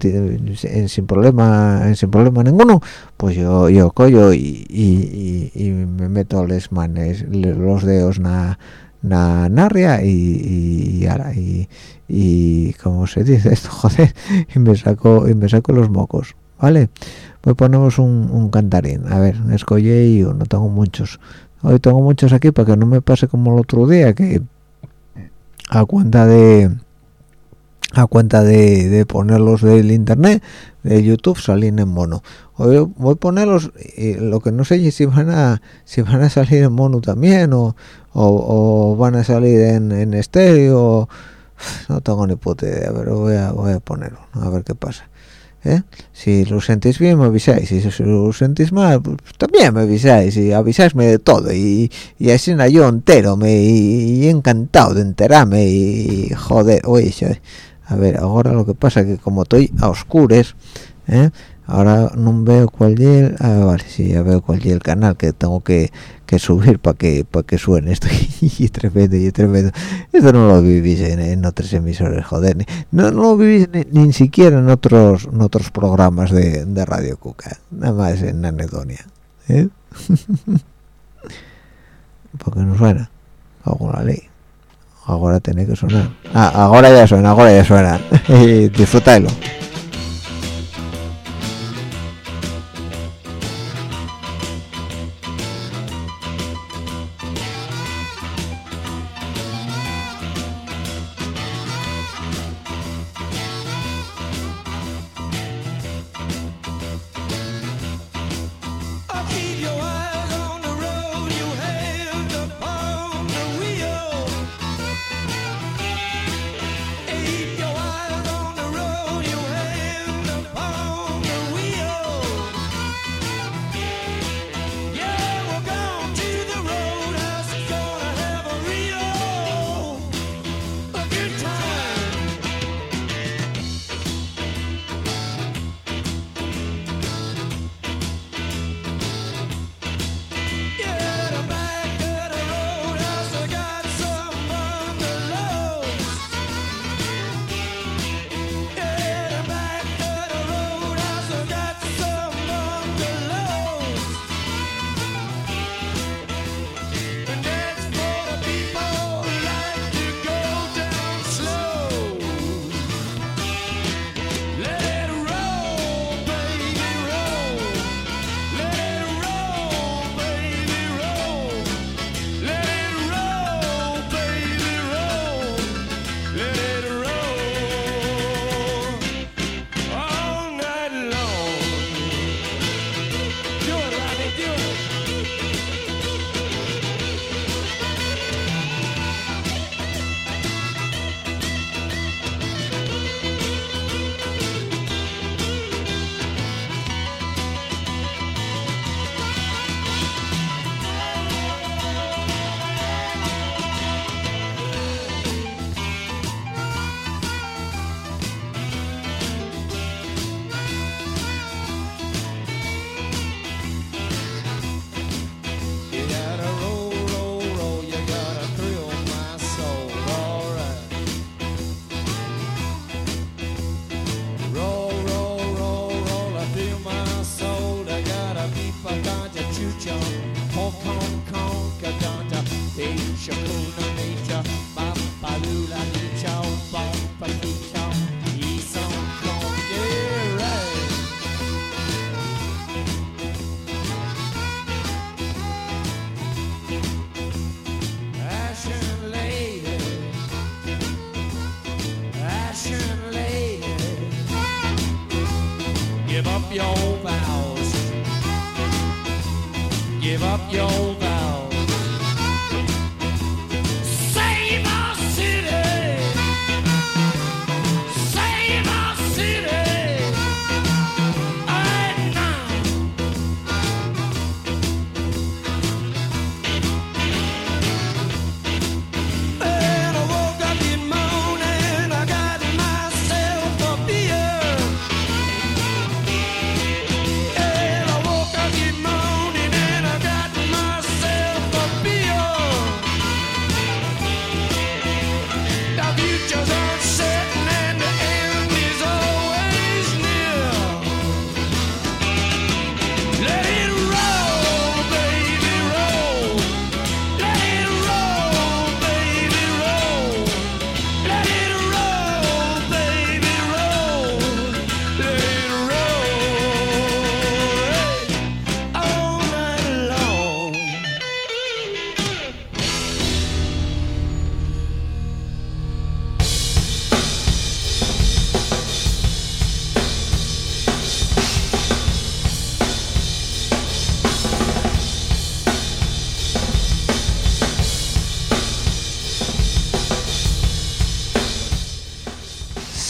sin problema sin problema ninguno pues yo yo cojo y, y, me meto les manes los dedos na na narria y, y, y, como se dice esto joder y me saco y me saco los mocos vale pues ponemos un, un cantarín. A ver escoge y no tengo muchos. Hoy tengo muchos aquí para que no me pase como el otro día que a cuenta de a cuenta de, de ponerlos del internet de youtube salen en mono hoy voy a ponerlos y lo que no sé si van a si van a salir en mono también o, o, van a salir en, en estéreo no tengo ni puta idea pero voy a, voy a ponerlo a ver qué pasa ¿eh? si lo sentís bien me avisáis si lo sentís mal pues, también me avisáis y avisáisme de todo y, y así yo entero me y, encantado de enterarme y, joder oye a ver ahora lo que pasa es que como estoy a oscures ¿eh? ahora no veo cuál es ah, vale sí ya veo cuál es el canal que tengo que, que subir para que para que suene esto y tremendo y tremendo esto no lo vivís en, otros emisores joder no, no lo vivís ni, siquiera en otros en otros programas de, de Radio Cuca nada más en anedonia ¿eh? porque no suena hago la ley ahora tiene que sonar. Ah, ahora ya suena, ahora ya suena. Disfrútalo.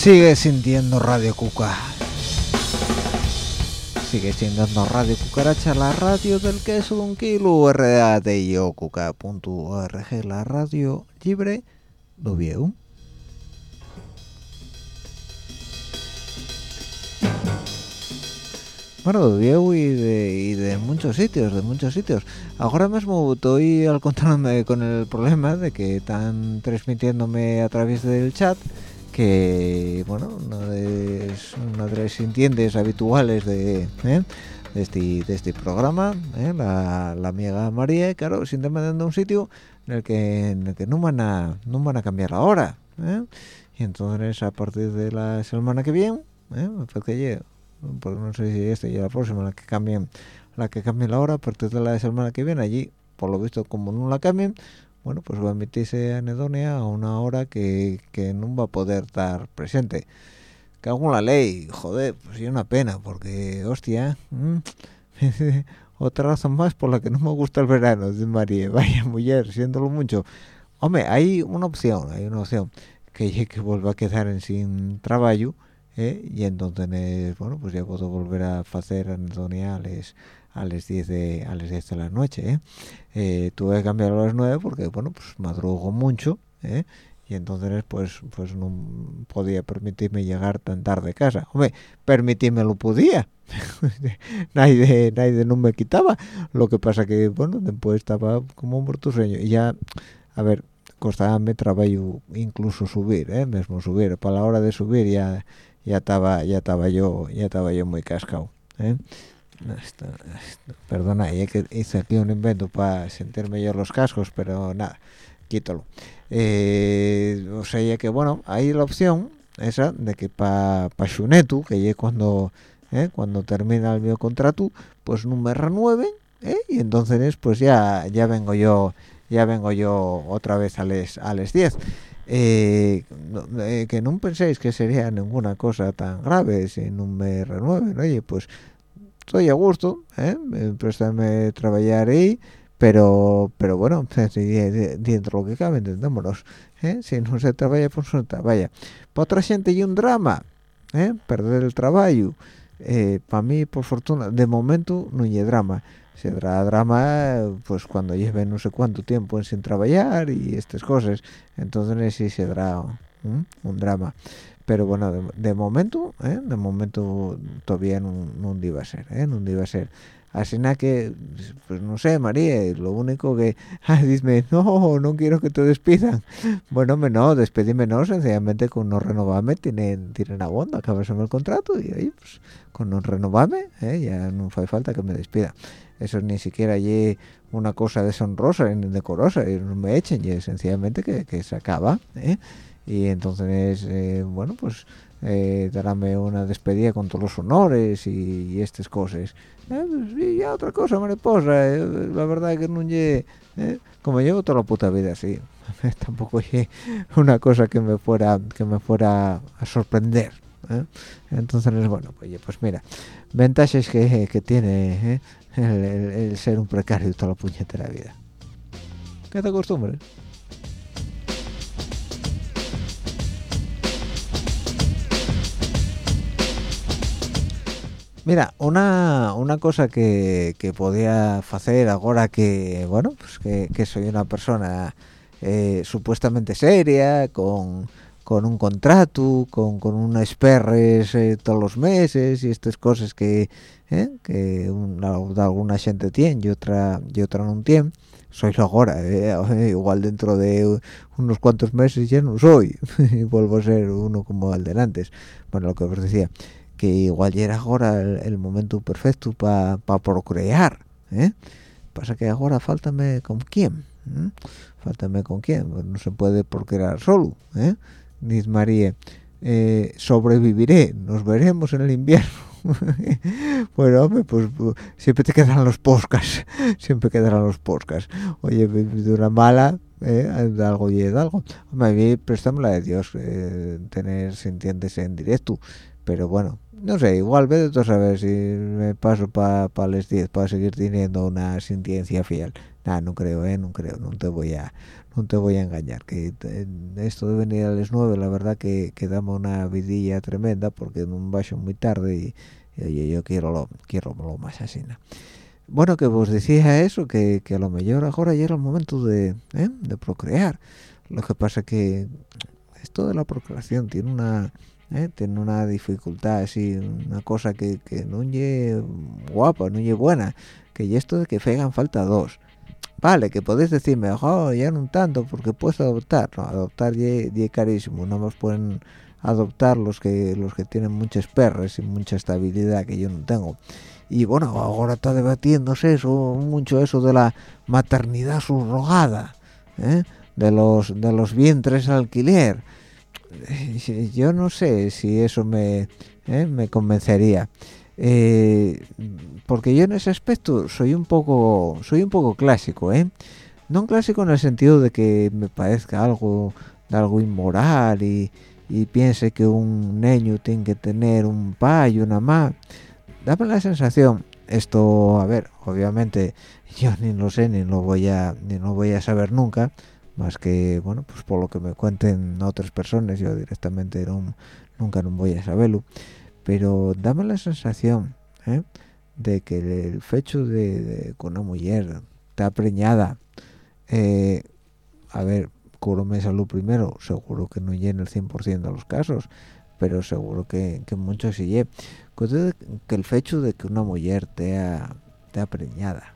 Sigue sintiendo Radio Cuca. Sigue sintiendo Radio Cucaracha, la radio del queso de un kilo, cuca.org, la radio libre do. Bueno, de Viejo y de, muchos sitios, de muchos sitios. Ahora mismo estoy al encontrarme con el problema de que están transmitiéndome a través del chat que bueno no es una de las sintientes habituales de, ¿eh? de, este, de este programa ¿eh? la, la, amiga María claro sin dando un sitio en el que, en el que no van a no van a cambiar ahora ¿eh? y entonces a partir de la semana que viene ¿eh? porque porque no sé si este y la próxima la que cambien la que cambien la hora a partir de la semana que viene allí por lo visto como no la cambien bueno pues va a emitirse anedonia a una hora que, que no va a poder estar presente cago en la ley joder pues es una pena porque hostia ¿m? otra razón más por la que no me gusta el verano de María vaya mujer siéndolo mucho hombre hay una opción hay una opción que que vuelva a quedar en sin trabajo ¿eh? y entonces bueno pues ya puedo volver a hacer anedonia a las a las 10 de a las 10 de la noche ¿eh? Eh, tuve que cambiar a las 9 porque bueno pues madrugo mucho ¿eh? y entonces pues pues no podía permitirme llegar tan tarde a casa hombre permitirme lo podía nadie nadie no me quitaba lo que pasa que bueno después estaba como muerto sueño y ya a ver costaba me trabajo incluso subir ¿eh? mismo subir para la hora de subir ya ya estaba ya estaba yo ya estaba yo muy cascado ¿eh? Esto- perdona ya que hice aquí un invento para sentirme yo los cascos pero nada quítalo eh, o sea ya que bueno hay la opción esa de que para pa Xunetu que ya cuando eh, cuando termina el mío contrato pues no me renueven ¿eh? y entonces pues ya ya vengo yo ya vengo yo otra vez a les a les 10 eh, no- eh, que no penséis que sería ninguna cosa tan grave si no me renueven oye pues estoy a gusto ¿eh? Eh, préstame trabajar ahí pero pero bueno dentro de lo que cabe entendámonos ¿eh? si no se trabaja pues no se trabaja para otra gente y un drama ¿eh? perder el trabajo para mí por fortuna de momento no hay drama será drama pues cuando lleve no sé cuánto tiempo sin trabajar y estas cosas entonces sí será ¿m? un drama pero bueno de, de momento ¿eh? de momento todavía no, iba a ser ¿eh? no iba a ser así nada que pues no sé María lo único que ah, dime no no quiero que te despidan bueno me no despedime no sencillamente con no renovarme tienen tienen a acabárseme el contrato y ahí pues con no renovarme ¿eh? ya no hace falta que me despida eso ni siquiera allí una cosa deshonrosa ni decorosa y no me echen y sencillamente que, que se acaba ¿eh? Y entonces eh, bueno pues eh, darame una despedida con todos los honores y, y estas cosas. Eh, pues, y ya otra cosa mariposa eh, la verdad es que no lle, eh, como llevo toda la puta vida así tampoco lle una cosa que me fuera que me fuera a sorprender ¿eh? entonces bueno pues, oye, pues mira ventajas que, que tiene el, el- el ser un precario toda la puñetera vida. Que te acostumbres Mira, una, una cosa que, que podía hacer ahora que, bueno, pues que, soy una persona eh, supuestamente seria, con, con un contrato, con, con unas perres eh, todos los meses y estas cosas que, eh, que una, alguna gente tiene y otra, y otra no tiene. Soy lo ahora, eh, igual dentro de unos cuantos meses ya no soy y vuelvo a ser uno como el de antes. Bueno, lo que os decía que igual ya era ahora el, el momento perfecto para procrear ¿eh? pasa que ahora faltame con quién ¿eh? faltame con quién pues no se puede procrear solo ¿eh? María eh, sobreviviré nos veremos en el invierno bueno hombre pues, pues, siempre te quedarán los poscas siempre quedarán los poscas oye de una mala eh, algo y de algo hombre a mí la de Dios eh, tener sintientes en directo pero bueno no sé igual vete tú a saber si me paso para pa les 10 para seguir teniendo una sintiencia fiel nada no creo eh no creo no te voy a no te voy a engañar que esto de venir a las 9 la verdad que, que dame una vidilla tremenda porque no bajo muy tarde y, y, oye yo quiero lo quiero lo más así ¿no? bueno que vos decía eso que, que a lo mejor ahora ya era el momento de, ¿eh? de procrear lo que pasa que esto de la procreación tiene una ¿eh? tiene una dificultad así una cosa que, que no es guapa no es buena. Que y esto de que fegan falta dos. Vale que podéis decirme oh, ya no tanto porque puedes adoptar adoptar es carísimo. No más pueden adoptar los que los que tienen muchas perras y mucha estabilidad que yo no tengo. Y bueno ahora está debatiéndose eso mucho eso de la maternidad subrogada ¿eh? de los de los vientres alquiler yo no sé si eso me ¿eh? me convencería eh, porque yo en ese aspecto soy un poco soy un poco clásico ¿eh? no un clásico en el sentido de que me parezca algo de algo inmoral y, y piense que un niño tiene que tener un pa y una ma dame la sensación esto a ver obviamente yo ni lo sé ni lo voy a ni lo voy a saber nunca más que bueno pues por lo que me cuenten otras personas yo directamente no, nunca no voy a saberlo. Pero dame la sensación ¿eh? de que el fecho de, de que una mujer está preñada eh, a ver me salud primero seguro que no llena el 100% de los casos pero seguro que, que muchos sí lleve. Que el fecho de que una mujer te ha, preñada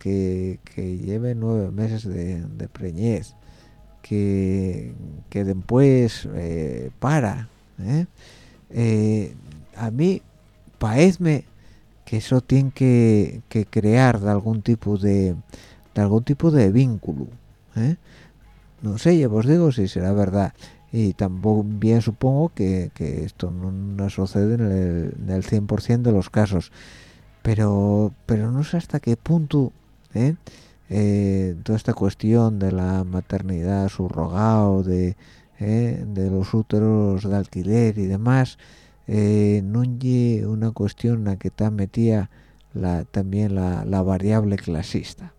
que, lleve nueve meses de, preñez que, que después eh, para ¿eh? Eh, a mí parece que eso tiene que, crear de algún tipo de, de algún tipo de vínculo no sé ya os digo si será verdad y tampoco bien supongo que, esto no, sucede en el, en el 100% de los casos pero pero no sé hasta qué punto ¿eh? Eh, toda esta cuestión de la maternidad subrogado de ¿eh? los úteros de alquiler y demás no es una cuestión en la que está metida la, también la, variable clasista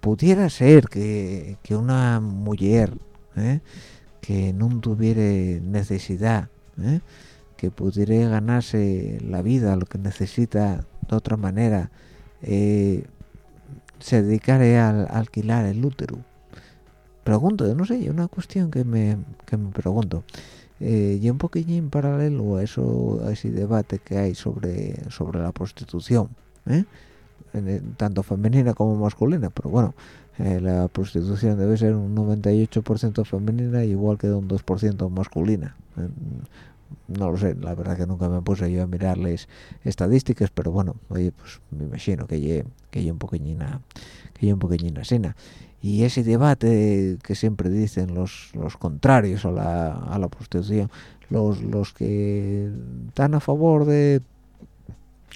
pudiera ser que, que una mujer que no tuviera necesidad que pudiera ganarse la vida lo que necesita de otra manera eh, se dedicara a, alquilar el útero pregunto no sé una cuestión que me, que me pregunto y un poquillín paralelo a eso a ese debate que hay sobre sobre la prostitución tanto femenina como masculina, pero bueno, eh, la prostitución debe ser un 98% femenina igual que un 2% masculina. No lo sé, la verdad que nunca me puse yo a mirarles estadísticas, pero bueno, oye, pues me imagino que hay que un poquillina, que un sena. Y ese debate que siempre dicen los, los contrarios a la, a la prostitución, los, los que están a favor de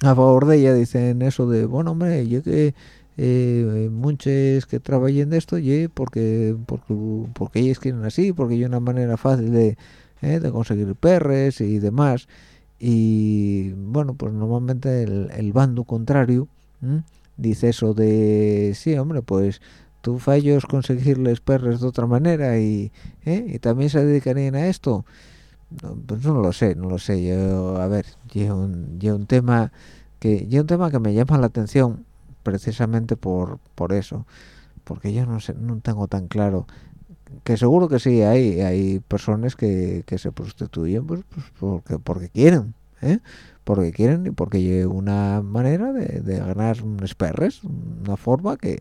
a favor de ella dicen eso de bueno hombre yo que eh, muchos que trabajen de esto porque porque porque ellos quieren así porque hay una manera fácil de, eh, de conseguir perres y demás. Y bueno pues normalmente el, bando contrario dice eso de sí hombre pues tú fallos conseguirles perres de otra manera y, ¿eh? y también se dedicarían a esto pues no lo sé no lo sé. Yo a ver yo un, un tema que un tema que me llama la atención precisamente por por eso porque yo no sé no tengo tan claro que seguro que sí hay hay personas que, que se prostituyen pues, pues porque porque quieren ¿eh? porque quieren y porque hay una manera de, de ganar unos perres una forma que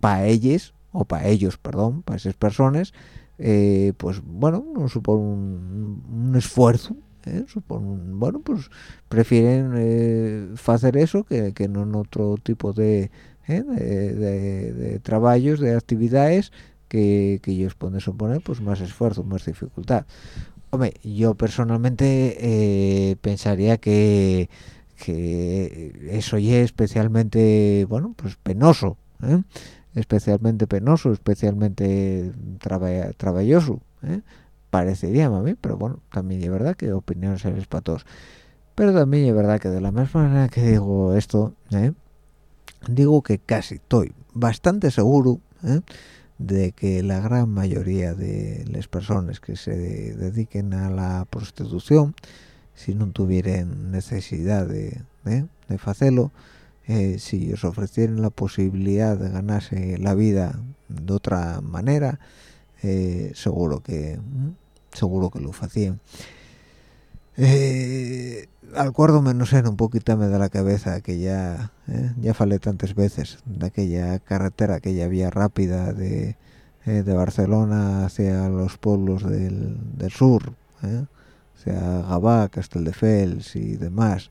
para ellos o para ellos perdón para esas personas eh, pues bueno no supone un, esfuerzo ¿eh? bueno pues prefieren eh, hacer eso que, que no en otro tipo de, ¿eh? de, de, trabajos de actividades que, que ellos pueden suponer pues más esfuerzo más dificultad Hombre, yo personalmente pensaría que que eso ya es especialmente bueno pues penoso especialmente penoso especialmente trabajoso parecería a mí, pero bueno, también es verdad que opiniones son para todos. Pero también es verdad que de la misma manera que digo esto, ¿eh? digo que casi estoy bastante seguro ¿eh? De que la gran mayoría de las personas que se dediquen a la prostitución, si no tuvieran necesidad de, ¿eh? de hacerlo, si os ofrecieran la posibilidad de ganarse la vida de otra manera, seguro que seguro que lo hacían eh, acuerdo menos en un poquito me da la cabeza que ya eh, ya falé tantas veces de aquella carretera aquella vía rápida de, eh, de Barcelona hacia los pueblos del, del sur eh, hacia Gabá, Casteldefels y demás.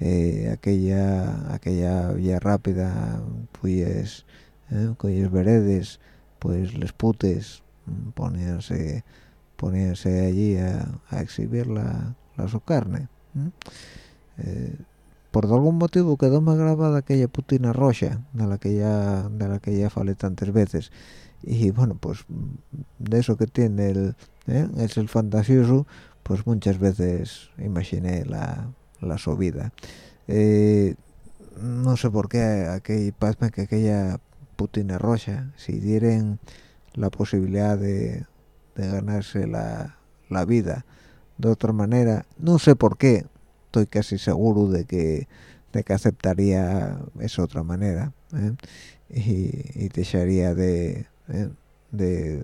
Eh, aquella aquella vía rápida pues eh, cuyes veredes pues les putes mm, poníanse poníanse allí a, a exhibir la, la su carne eh, por algún motivo quedó más grabada aquella putina roja de la que ya de la que ya falé tantas veces. Y bueno pues de eso que tiene el ¿eh? es el fantasioso pues muchas veces imaginé la, la subida. Eh, no sé por qué aquel pasme que aquella putina roja si dieran la posibilidad de, de ganarse la, la vida de otra manera no sé por qué estoy casi seguro de que de que aceptaría esa otra manera ¿eh? y, y dejaría de, ¿eh? de,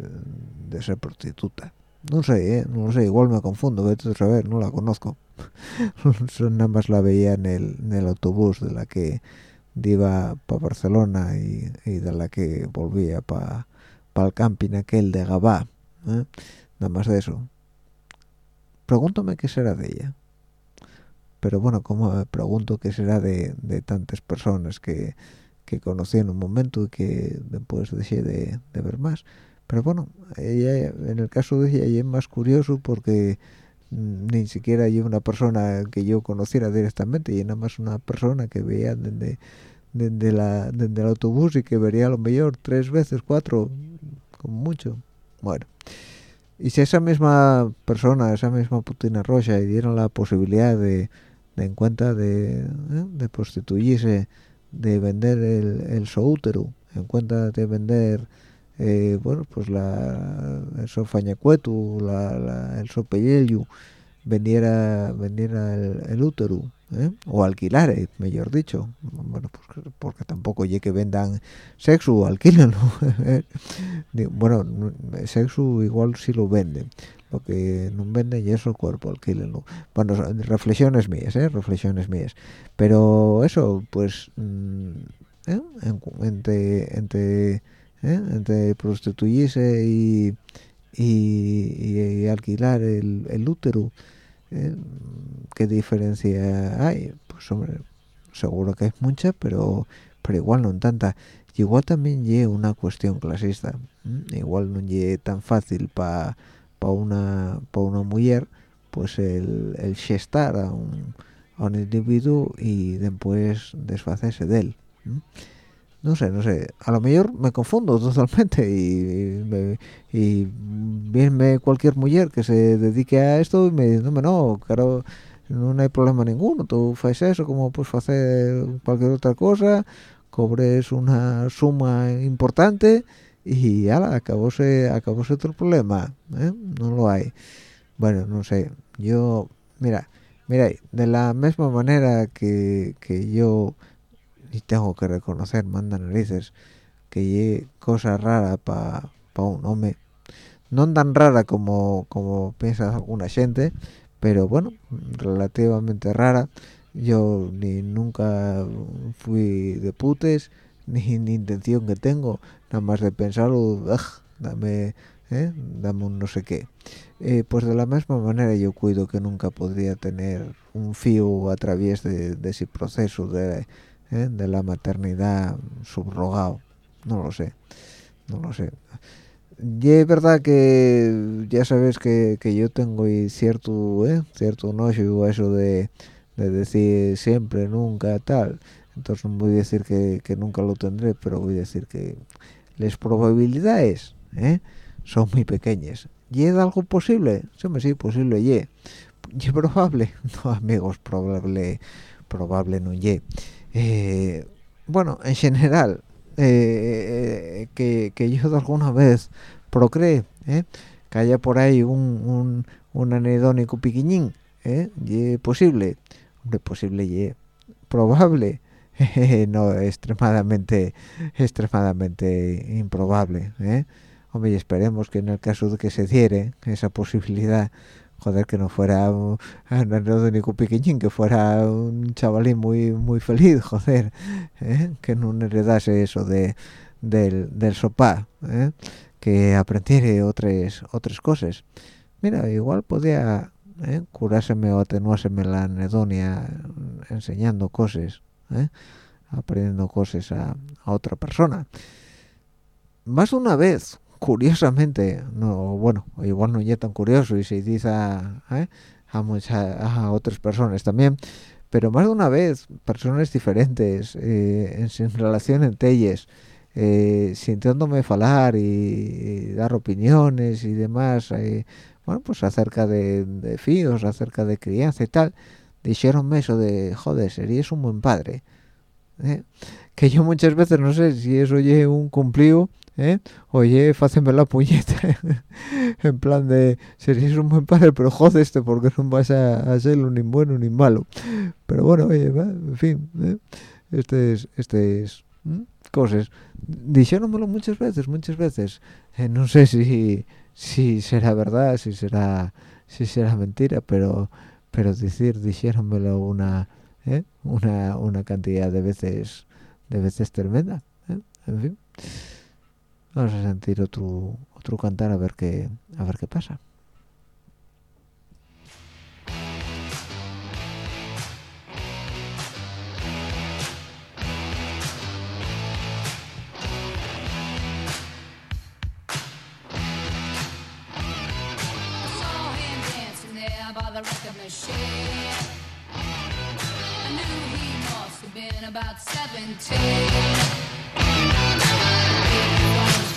de ser prostituta no sé, ¿eh? no sé, igual me confundo, vete a saber, no la conozco. Nada más la veía en el, en el autobús de la que iba para Barcelona y, y, de la que volvía para pa el camping aquel de Gabá. ¿eh? Nada más de eso. Pregúntame qué será de ella. Pero bueno, como me pregunto qué será de, de tantas personas que, que conocí en un momento y que después dejé de, ver más pero bueno ella en el caso de ella es más curioso porque ni siquiera hay una persona que yo conociera directamente y nada más una persona que veía desde, desde, la, desde el autobús y que vería lo mejor tres veces cuatro como mucho bueno y si esa misma persona esa misma Putina Roja y dieron la posibilidad de, de en cuenta de, ¿eh? de prostituirse de vender el, el útero en cuenta de vender eh, bueno pues la el sofañacuetu la, la, el sopellello vendiera vendiera el, el útero ¿eh? o alquilar mejor dicho bueno pues porque tampoco oye que vendan sexo alquílenlo bueno sexo igual si lo venden lo que no venden y eso el cuerpo alquílenlo bueno reflexiones mías ¿eh? reflexiones mías pero eso pues mm, ¿eh? entre entre ¿eh? entre prostituirse y, y, alquilar el útero qué diferencia hay pues hombre seguro que hay mucha pero pero igual no tanta. Igual también lleva una cuestión clasista igual no lleve tan fácil para pa una pa una mujer pues el, el gestar a un, a un individuo y después deshacerse de él no sé, no sé, a lo mejor me confundo totalmente y, y viene cualquier mujer que se dedique a esto y me dice, no, no, claro, no hay problema ninguno, tú haces eso como puedes hacer cualquier otra cosa, cobres una suma importante y ala, acabóse, acabóse otro problema, ¿eh? no lo hay. Bueno, no sé, yo, mira, mira, de la misma manera que, que yo y tengo que reconocer, manda narices, que hay cosa rara para pa un hombre. No tan rara como, como piensa alguna gente, pero bueno, relativamente rara. Yo ni nunca fui de putes, ni, ni intención que tengo, nada más de pensarlo, dame, ¿eh? dame un no sé qué. Eh, pues de la misma manera yo cuido que nunca podría tener un fío a través de ese proceso de ¿eh? de la maternidad subrogado. No lo sé no lo sé. Y es verdad que ya sabes que, que yo tengo cierto ¿eh? cierto nojo eso de, de, decir siempre nunca tal. Entonces no voy a decir que, que, nunca lo tendré pero voy a decir que las probabilidades ¿eh? son muy pequeñas. Y es algo posible sí sí posible y y probable. No amigos probable probable no y eh, bueno, en general, eh, que, que, yo alguna vez procree ¿eh? que haya por ahí un, un, un anedónico piquiñín, ¿eh? y posible, posible y probable, no, extremadamente, extremadamente improbable, ¿eh? Hombre, esperemos que en el caso de que se diere esa posibilidad, joder, que no fuera un, ah, de ningún pequeñín, que fuera un chavalín muy muy feliz, joder, ¿eh? que no heredase eso de, del, del sopá, ¿eh? que aprendiere otras, otras cosas. Mira, igual podía ¿eh? curárseme o atenuárseme la anedonia enseñando cosas, ¿eh? aprendiendo cosas a, a otra persona. Más de una vez, curiosamente, no bueno, igual no es tan curioso y se dice a, ¿eh? muchas a otras personas también, pero más de una vez personas diferentes eh, en, sin relación entre ellas, eh, sintiéndome hablar y, dar opiniones y demás, eh, bueno, pues acerca de, de fíos, acerca de crianza y tal, dijeronme eso de, joder, serías un buen padre. Que yo muchas veces no sé si eso es un cumplido ¿Eh? Oye, ver la puñeta. en plan de, seréis un buen padre, pero jodeste, porque no vas a, a ser ni bueno ni malo. Pero bueno, oye, ¿va? en fin, ¿eh? este es, este es, ¿eh? cosas. Dijéronmelo muchas veces, muchas veces. Eh, no sé si, si será verdad, si será, si será mentira, pero, pero decir, dijéronmelo una, ¿eh? una, una cantidad de veces, de veces tremenda. ¿eh? En fin vamos a sentir otro otro cantar a ver qué a ver qué pasa. I knew he must have been about 17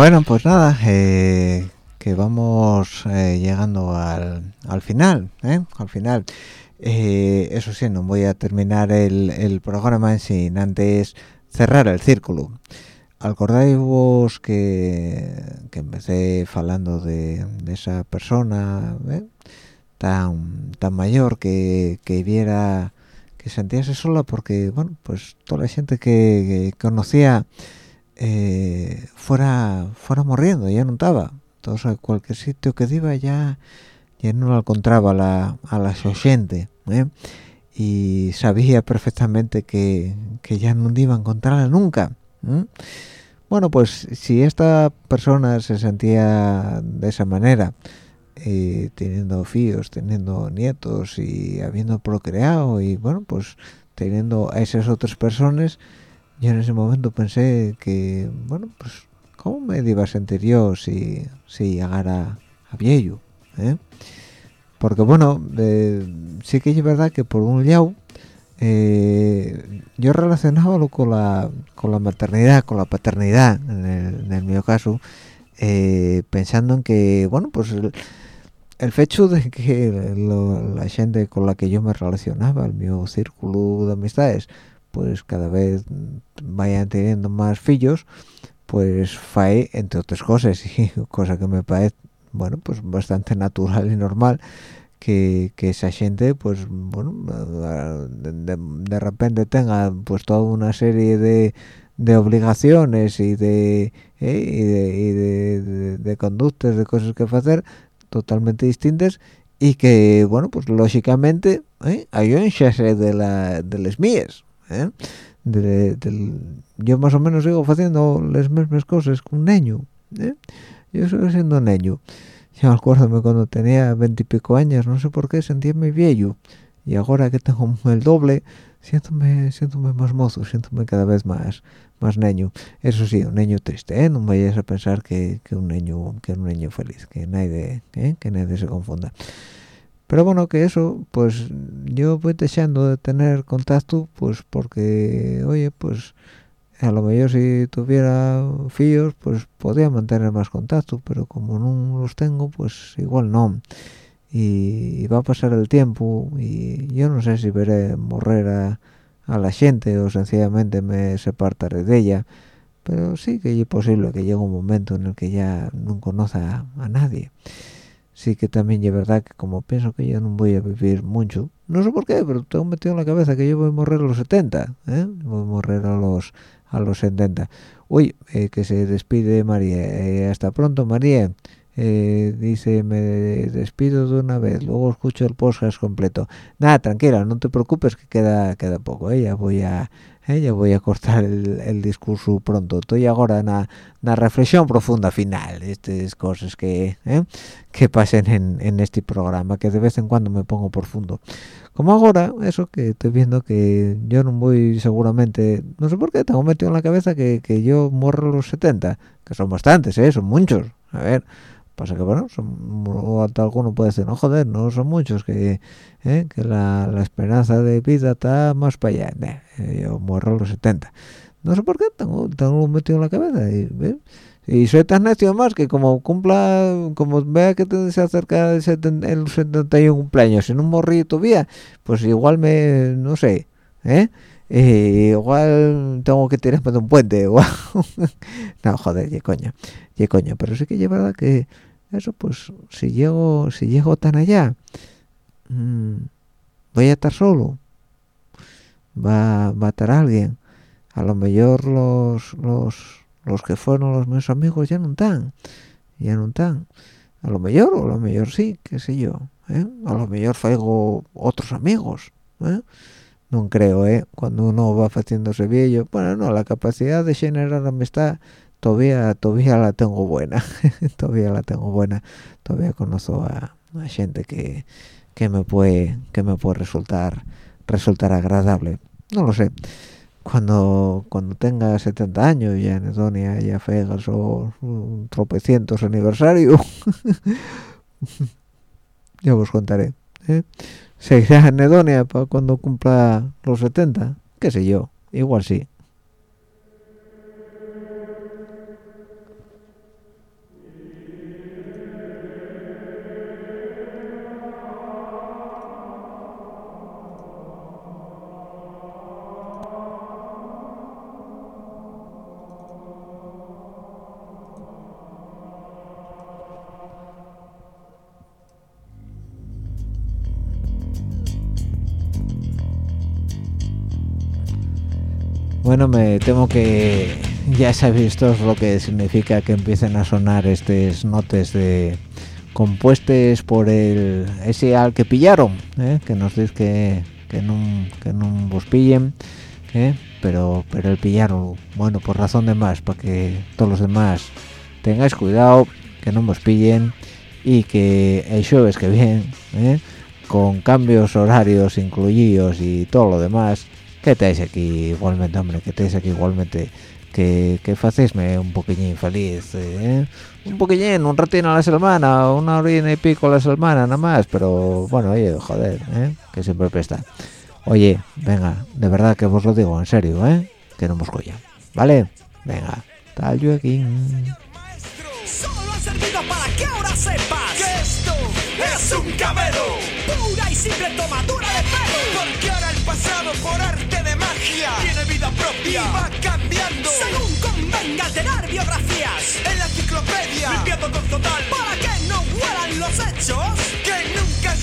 Bueno, pues nada, eh, que vamos eh, llegando al, al final, ¿eh? Al final. Eso sí, no voy a terminar el, el programa sin antes cerrar el círculo. ¿Acordáis vos que, que empecé hablando de, esa persona tan tan mayor que, que viera que sentíase sola porque bueno pues toda la gente que conocía eh, fuera fuera morriendo ya no estaba entonces a cualquier sitio que iba ya ya no la encontraba la, a la gente ¿eh? y sabía perfectamente que, que ya no iba a encontrarla nunca ¿eh? Bueno, pues si esta persona se sentía de esa manera, teniendo fíos, teniendo nietos y habiendo procreado y bueno, pues teniendo a esas otras personas, yo en ese momento pensé que, bueno, pues ¿cómo me iba a sentir yo si, si llegara a viejo? eh? Porque bueno, eh, sí que es verdad que por un lado eh, yo relacionaba con la con la maternidad, con la paternidad, en el, en mío caso, eh, pensando en que, bueno, pues el, el hecho de que la gente con la que yo me relacionaba, el mío círculo de amistades, pues cada vez vayan teniendo más fillos, pues fae, entre otras cosas, y cosa que me parece, bueno, pues bastante natural y normal, que, que esa gente, pues, bueno, de, repente tenga pues toda una serie de, de obligaciones y de, eh, y de, conductas, de cosas que hacer totalmente distintas y que, bueno, pues lógicamente, ¿eh? ayúdense de, la, de las mías, ¿eh? De- del- yo más o menos sigo haciendo las mismas cosas que un niño, ¿eh? Yo sigo siendo niño. Yo me acuerdo cuando tenía veintipico años, no sé por qué, sentíame viejo. Y ahora que tengo el doble, siéntome, siéntome más mozo, siéntome cada vez más, más niño. Eso sí, un niño triste, ¿eh? No vayas a pensar que, que un niño, que un niño feliz, que nadie, ¿eh? que nadie se confunda. Pero bueno, que eso, pues yo voy dejando de tener contacto, pues porque, oye, pues a lo mejor si tuviera fíos, pues podría mantener más contacto, pero como no los tengo, pues igual no. Y, y va a pasar el tiempo y yo no sé si veré morrer a, a la gente o sencillamente me separaré de ella, pero sí que es posible que llegue un momento en el que ya no conozca a nadie. Sí que también es verdad que como pienso que yo no voy a vivir mucho, no sé por qué, pero tengo metido en la cabeza que yo voy a morrer a los 70, ¿eh? voy a morrer a los a los 70. Uy, eh, que se despide María. Eh, hasta pronto, María. Eh, dice, me despido de una vez, luego escucho el podcast completo. Nada, tranquila, no te preocupes que queda queda poco. Eh, ya voy a eh, voy a cortar el, discurso pronto. Estoy ahora en una reflexión profunda final. Estas cosas que eh, que pasen en, este programa, que de vez en cuando me pongo profundo como ahora, eso que estoy viendo que yo no voy seguramente, no sé por qué, tengo metido en la cabeza que, que yo morro los 70, que son bastantes, ¿eh? son muchos. A ver, pasa que bueno, son, o hasta alguno puede decir, no joder, no son muchos, que, ¿eh? que la, la esperanza de vida está más para allá. Eh, yo muero a los 70. No sé por qué, tengo, tengo metido en la cabeza. Y, y soy tan necio más que como cumpla, como vea que se acerca el, el 71 cumpleaños y no morrí todavía, pues igual me, no sé, ¿eh? Eh, igual tengo que tirarme de un puente, no, joder, ye coña, ye coña, pero sí que es verdad que eso, pues, si llego, si llego tan allá, mm, voy a estar solo, va, va a estar alguien, a lo mejor los, los, los que fueron los mis amigos ya no están, ya no están, a lo mejor, o a lo mejor sí, qué sé yo, ¿eh? a lo mejor faigo otros amigos, ¿eh? No creo, ¿eh? cuando uno va haciéndose viejo, bueno, no, la capacidad de generar amistad todavía todavía la tengo buena, todavía la tengo buena, todavía conozco a, a gente que, que me puede que me puede resultar resultar agradable, no lo sé. Cuando cuando tenga 70 años y en Edonia ya fega su, su tropecientos aniversario, ya os contaré. ¿eh? ¿Seguirá en Edonia para cuando cumpla los 70? ¿Qué sé yo? Igual sí. Bueno, me temo que ya sabéis todos lo que significa que empiecen a sonar estos notes de compuestos por el ese al que pillaron, ¿eh? que nos dice que, que no que no vos pillen, ¿eh? pero pero el pillaron bueno por razón de más para que todos los demás tengáis cuidado que no nos pillen y que el jueves que viene ¿eh? con cambios horarios incluidos y todo lo demás que estáis aquí igualmente hombre que estáis aquí igualmente que, que facéisme un poquillín feliz ¿eh? un poquillín, un ratino a la semana una orina y pico a la semana nada más pero bueno oye joder ¿eh? que siempre presta oye venga de verdad que vos lo digo en serio ¿eh? que no nos colla vale venga tal Joaquín Solo lo han servido para que ahora sepas que esto es un cabelo. Vida propia y va cambiando. Según convenga alterar biografías en la enciclopedia. Limpiando con total para que no huelan los hechos. Que nunca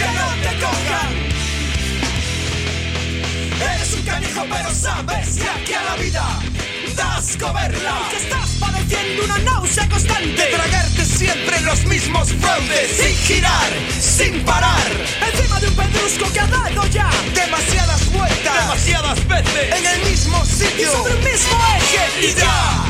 que no te cojan. Eres un canijo pero sabes que aquí a la vida das coberla. Y que estás padeciendo una náusea constante. De tragarte siempre los mismos fraudes Sin girar, sin parar. Encima de un pedrusco que ha dado ya Demasiadas vueltas. Demasiadas veces. En el mismo sitio. Y sobre un mismo eje. Y ya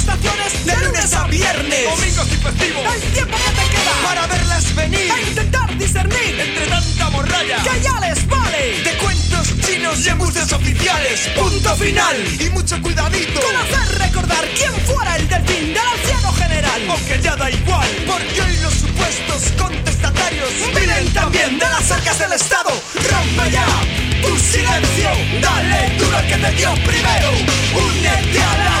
de lunes a viernes. Domingos y festivos. El tiempo que te queda para verlas venir. E intentar discernir entre tanta morralla Que ya les vale. De cuentos chinos y embuses oficiales. Punto final. Y mucho cuidadito. Con hacer recordar quién fuera el delfín del anciano general. Aunque ya da igual Porque hoy los supuestos contestatarios Vienen también de las arcas del Estado. Rompe ya tu silencio. Dale duro al que te dio primero. Únete a la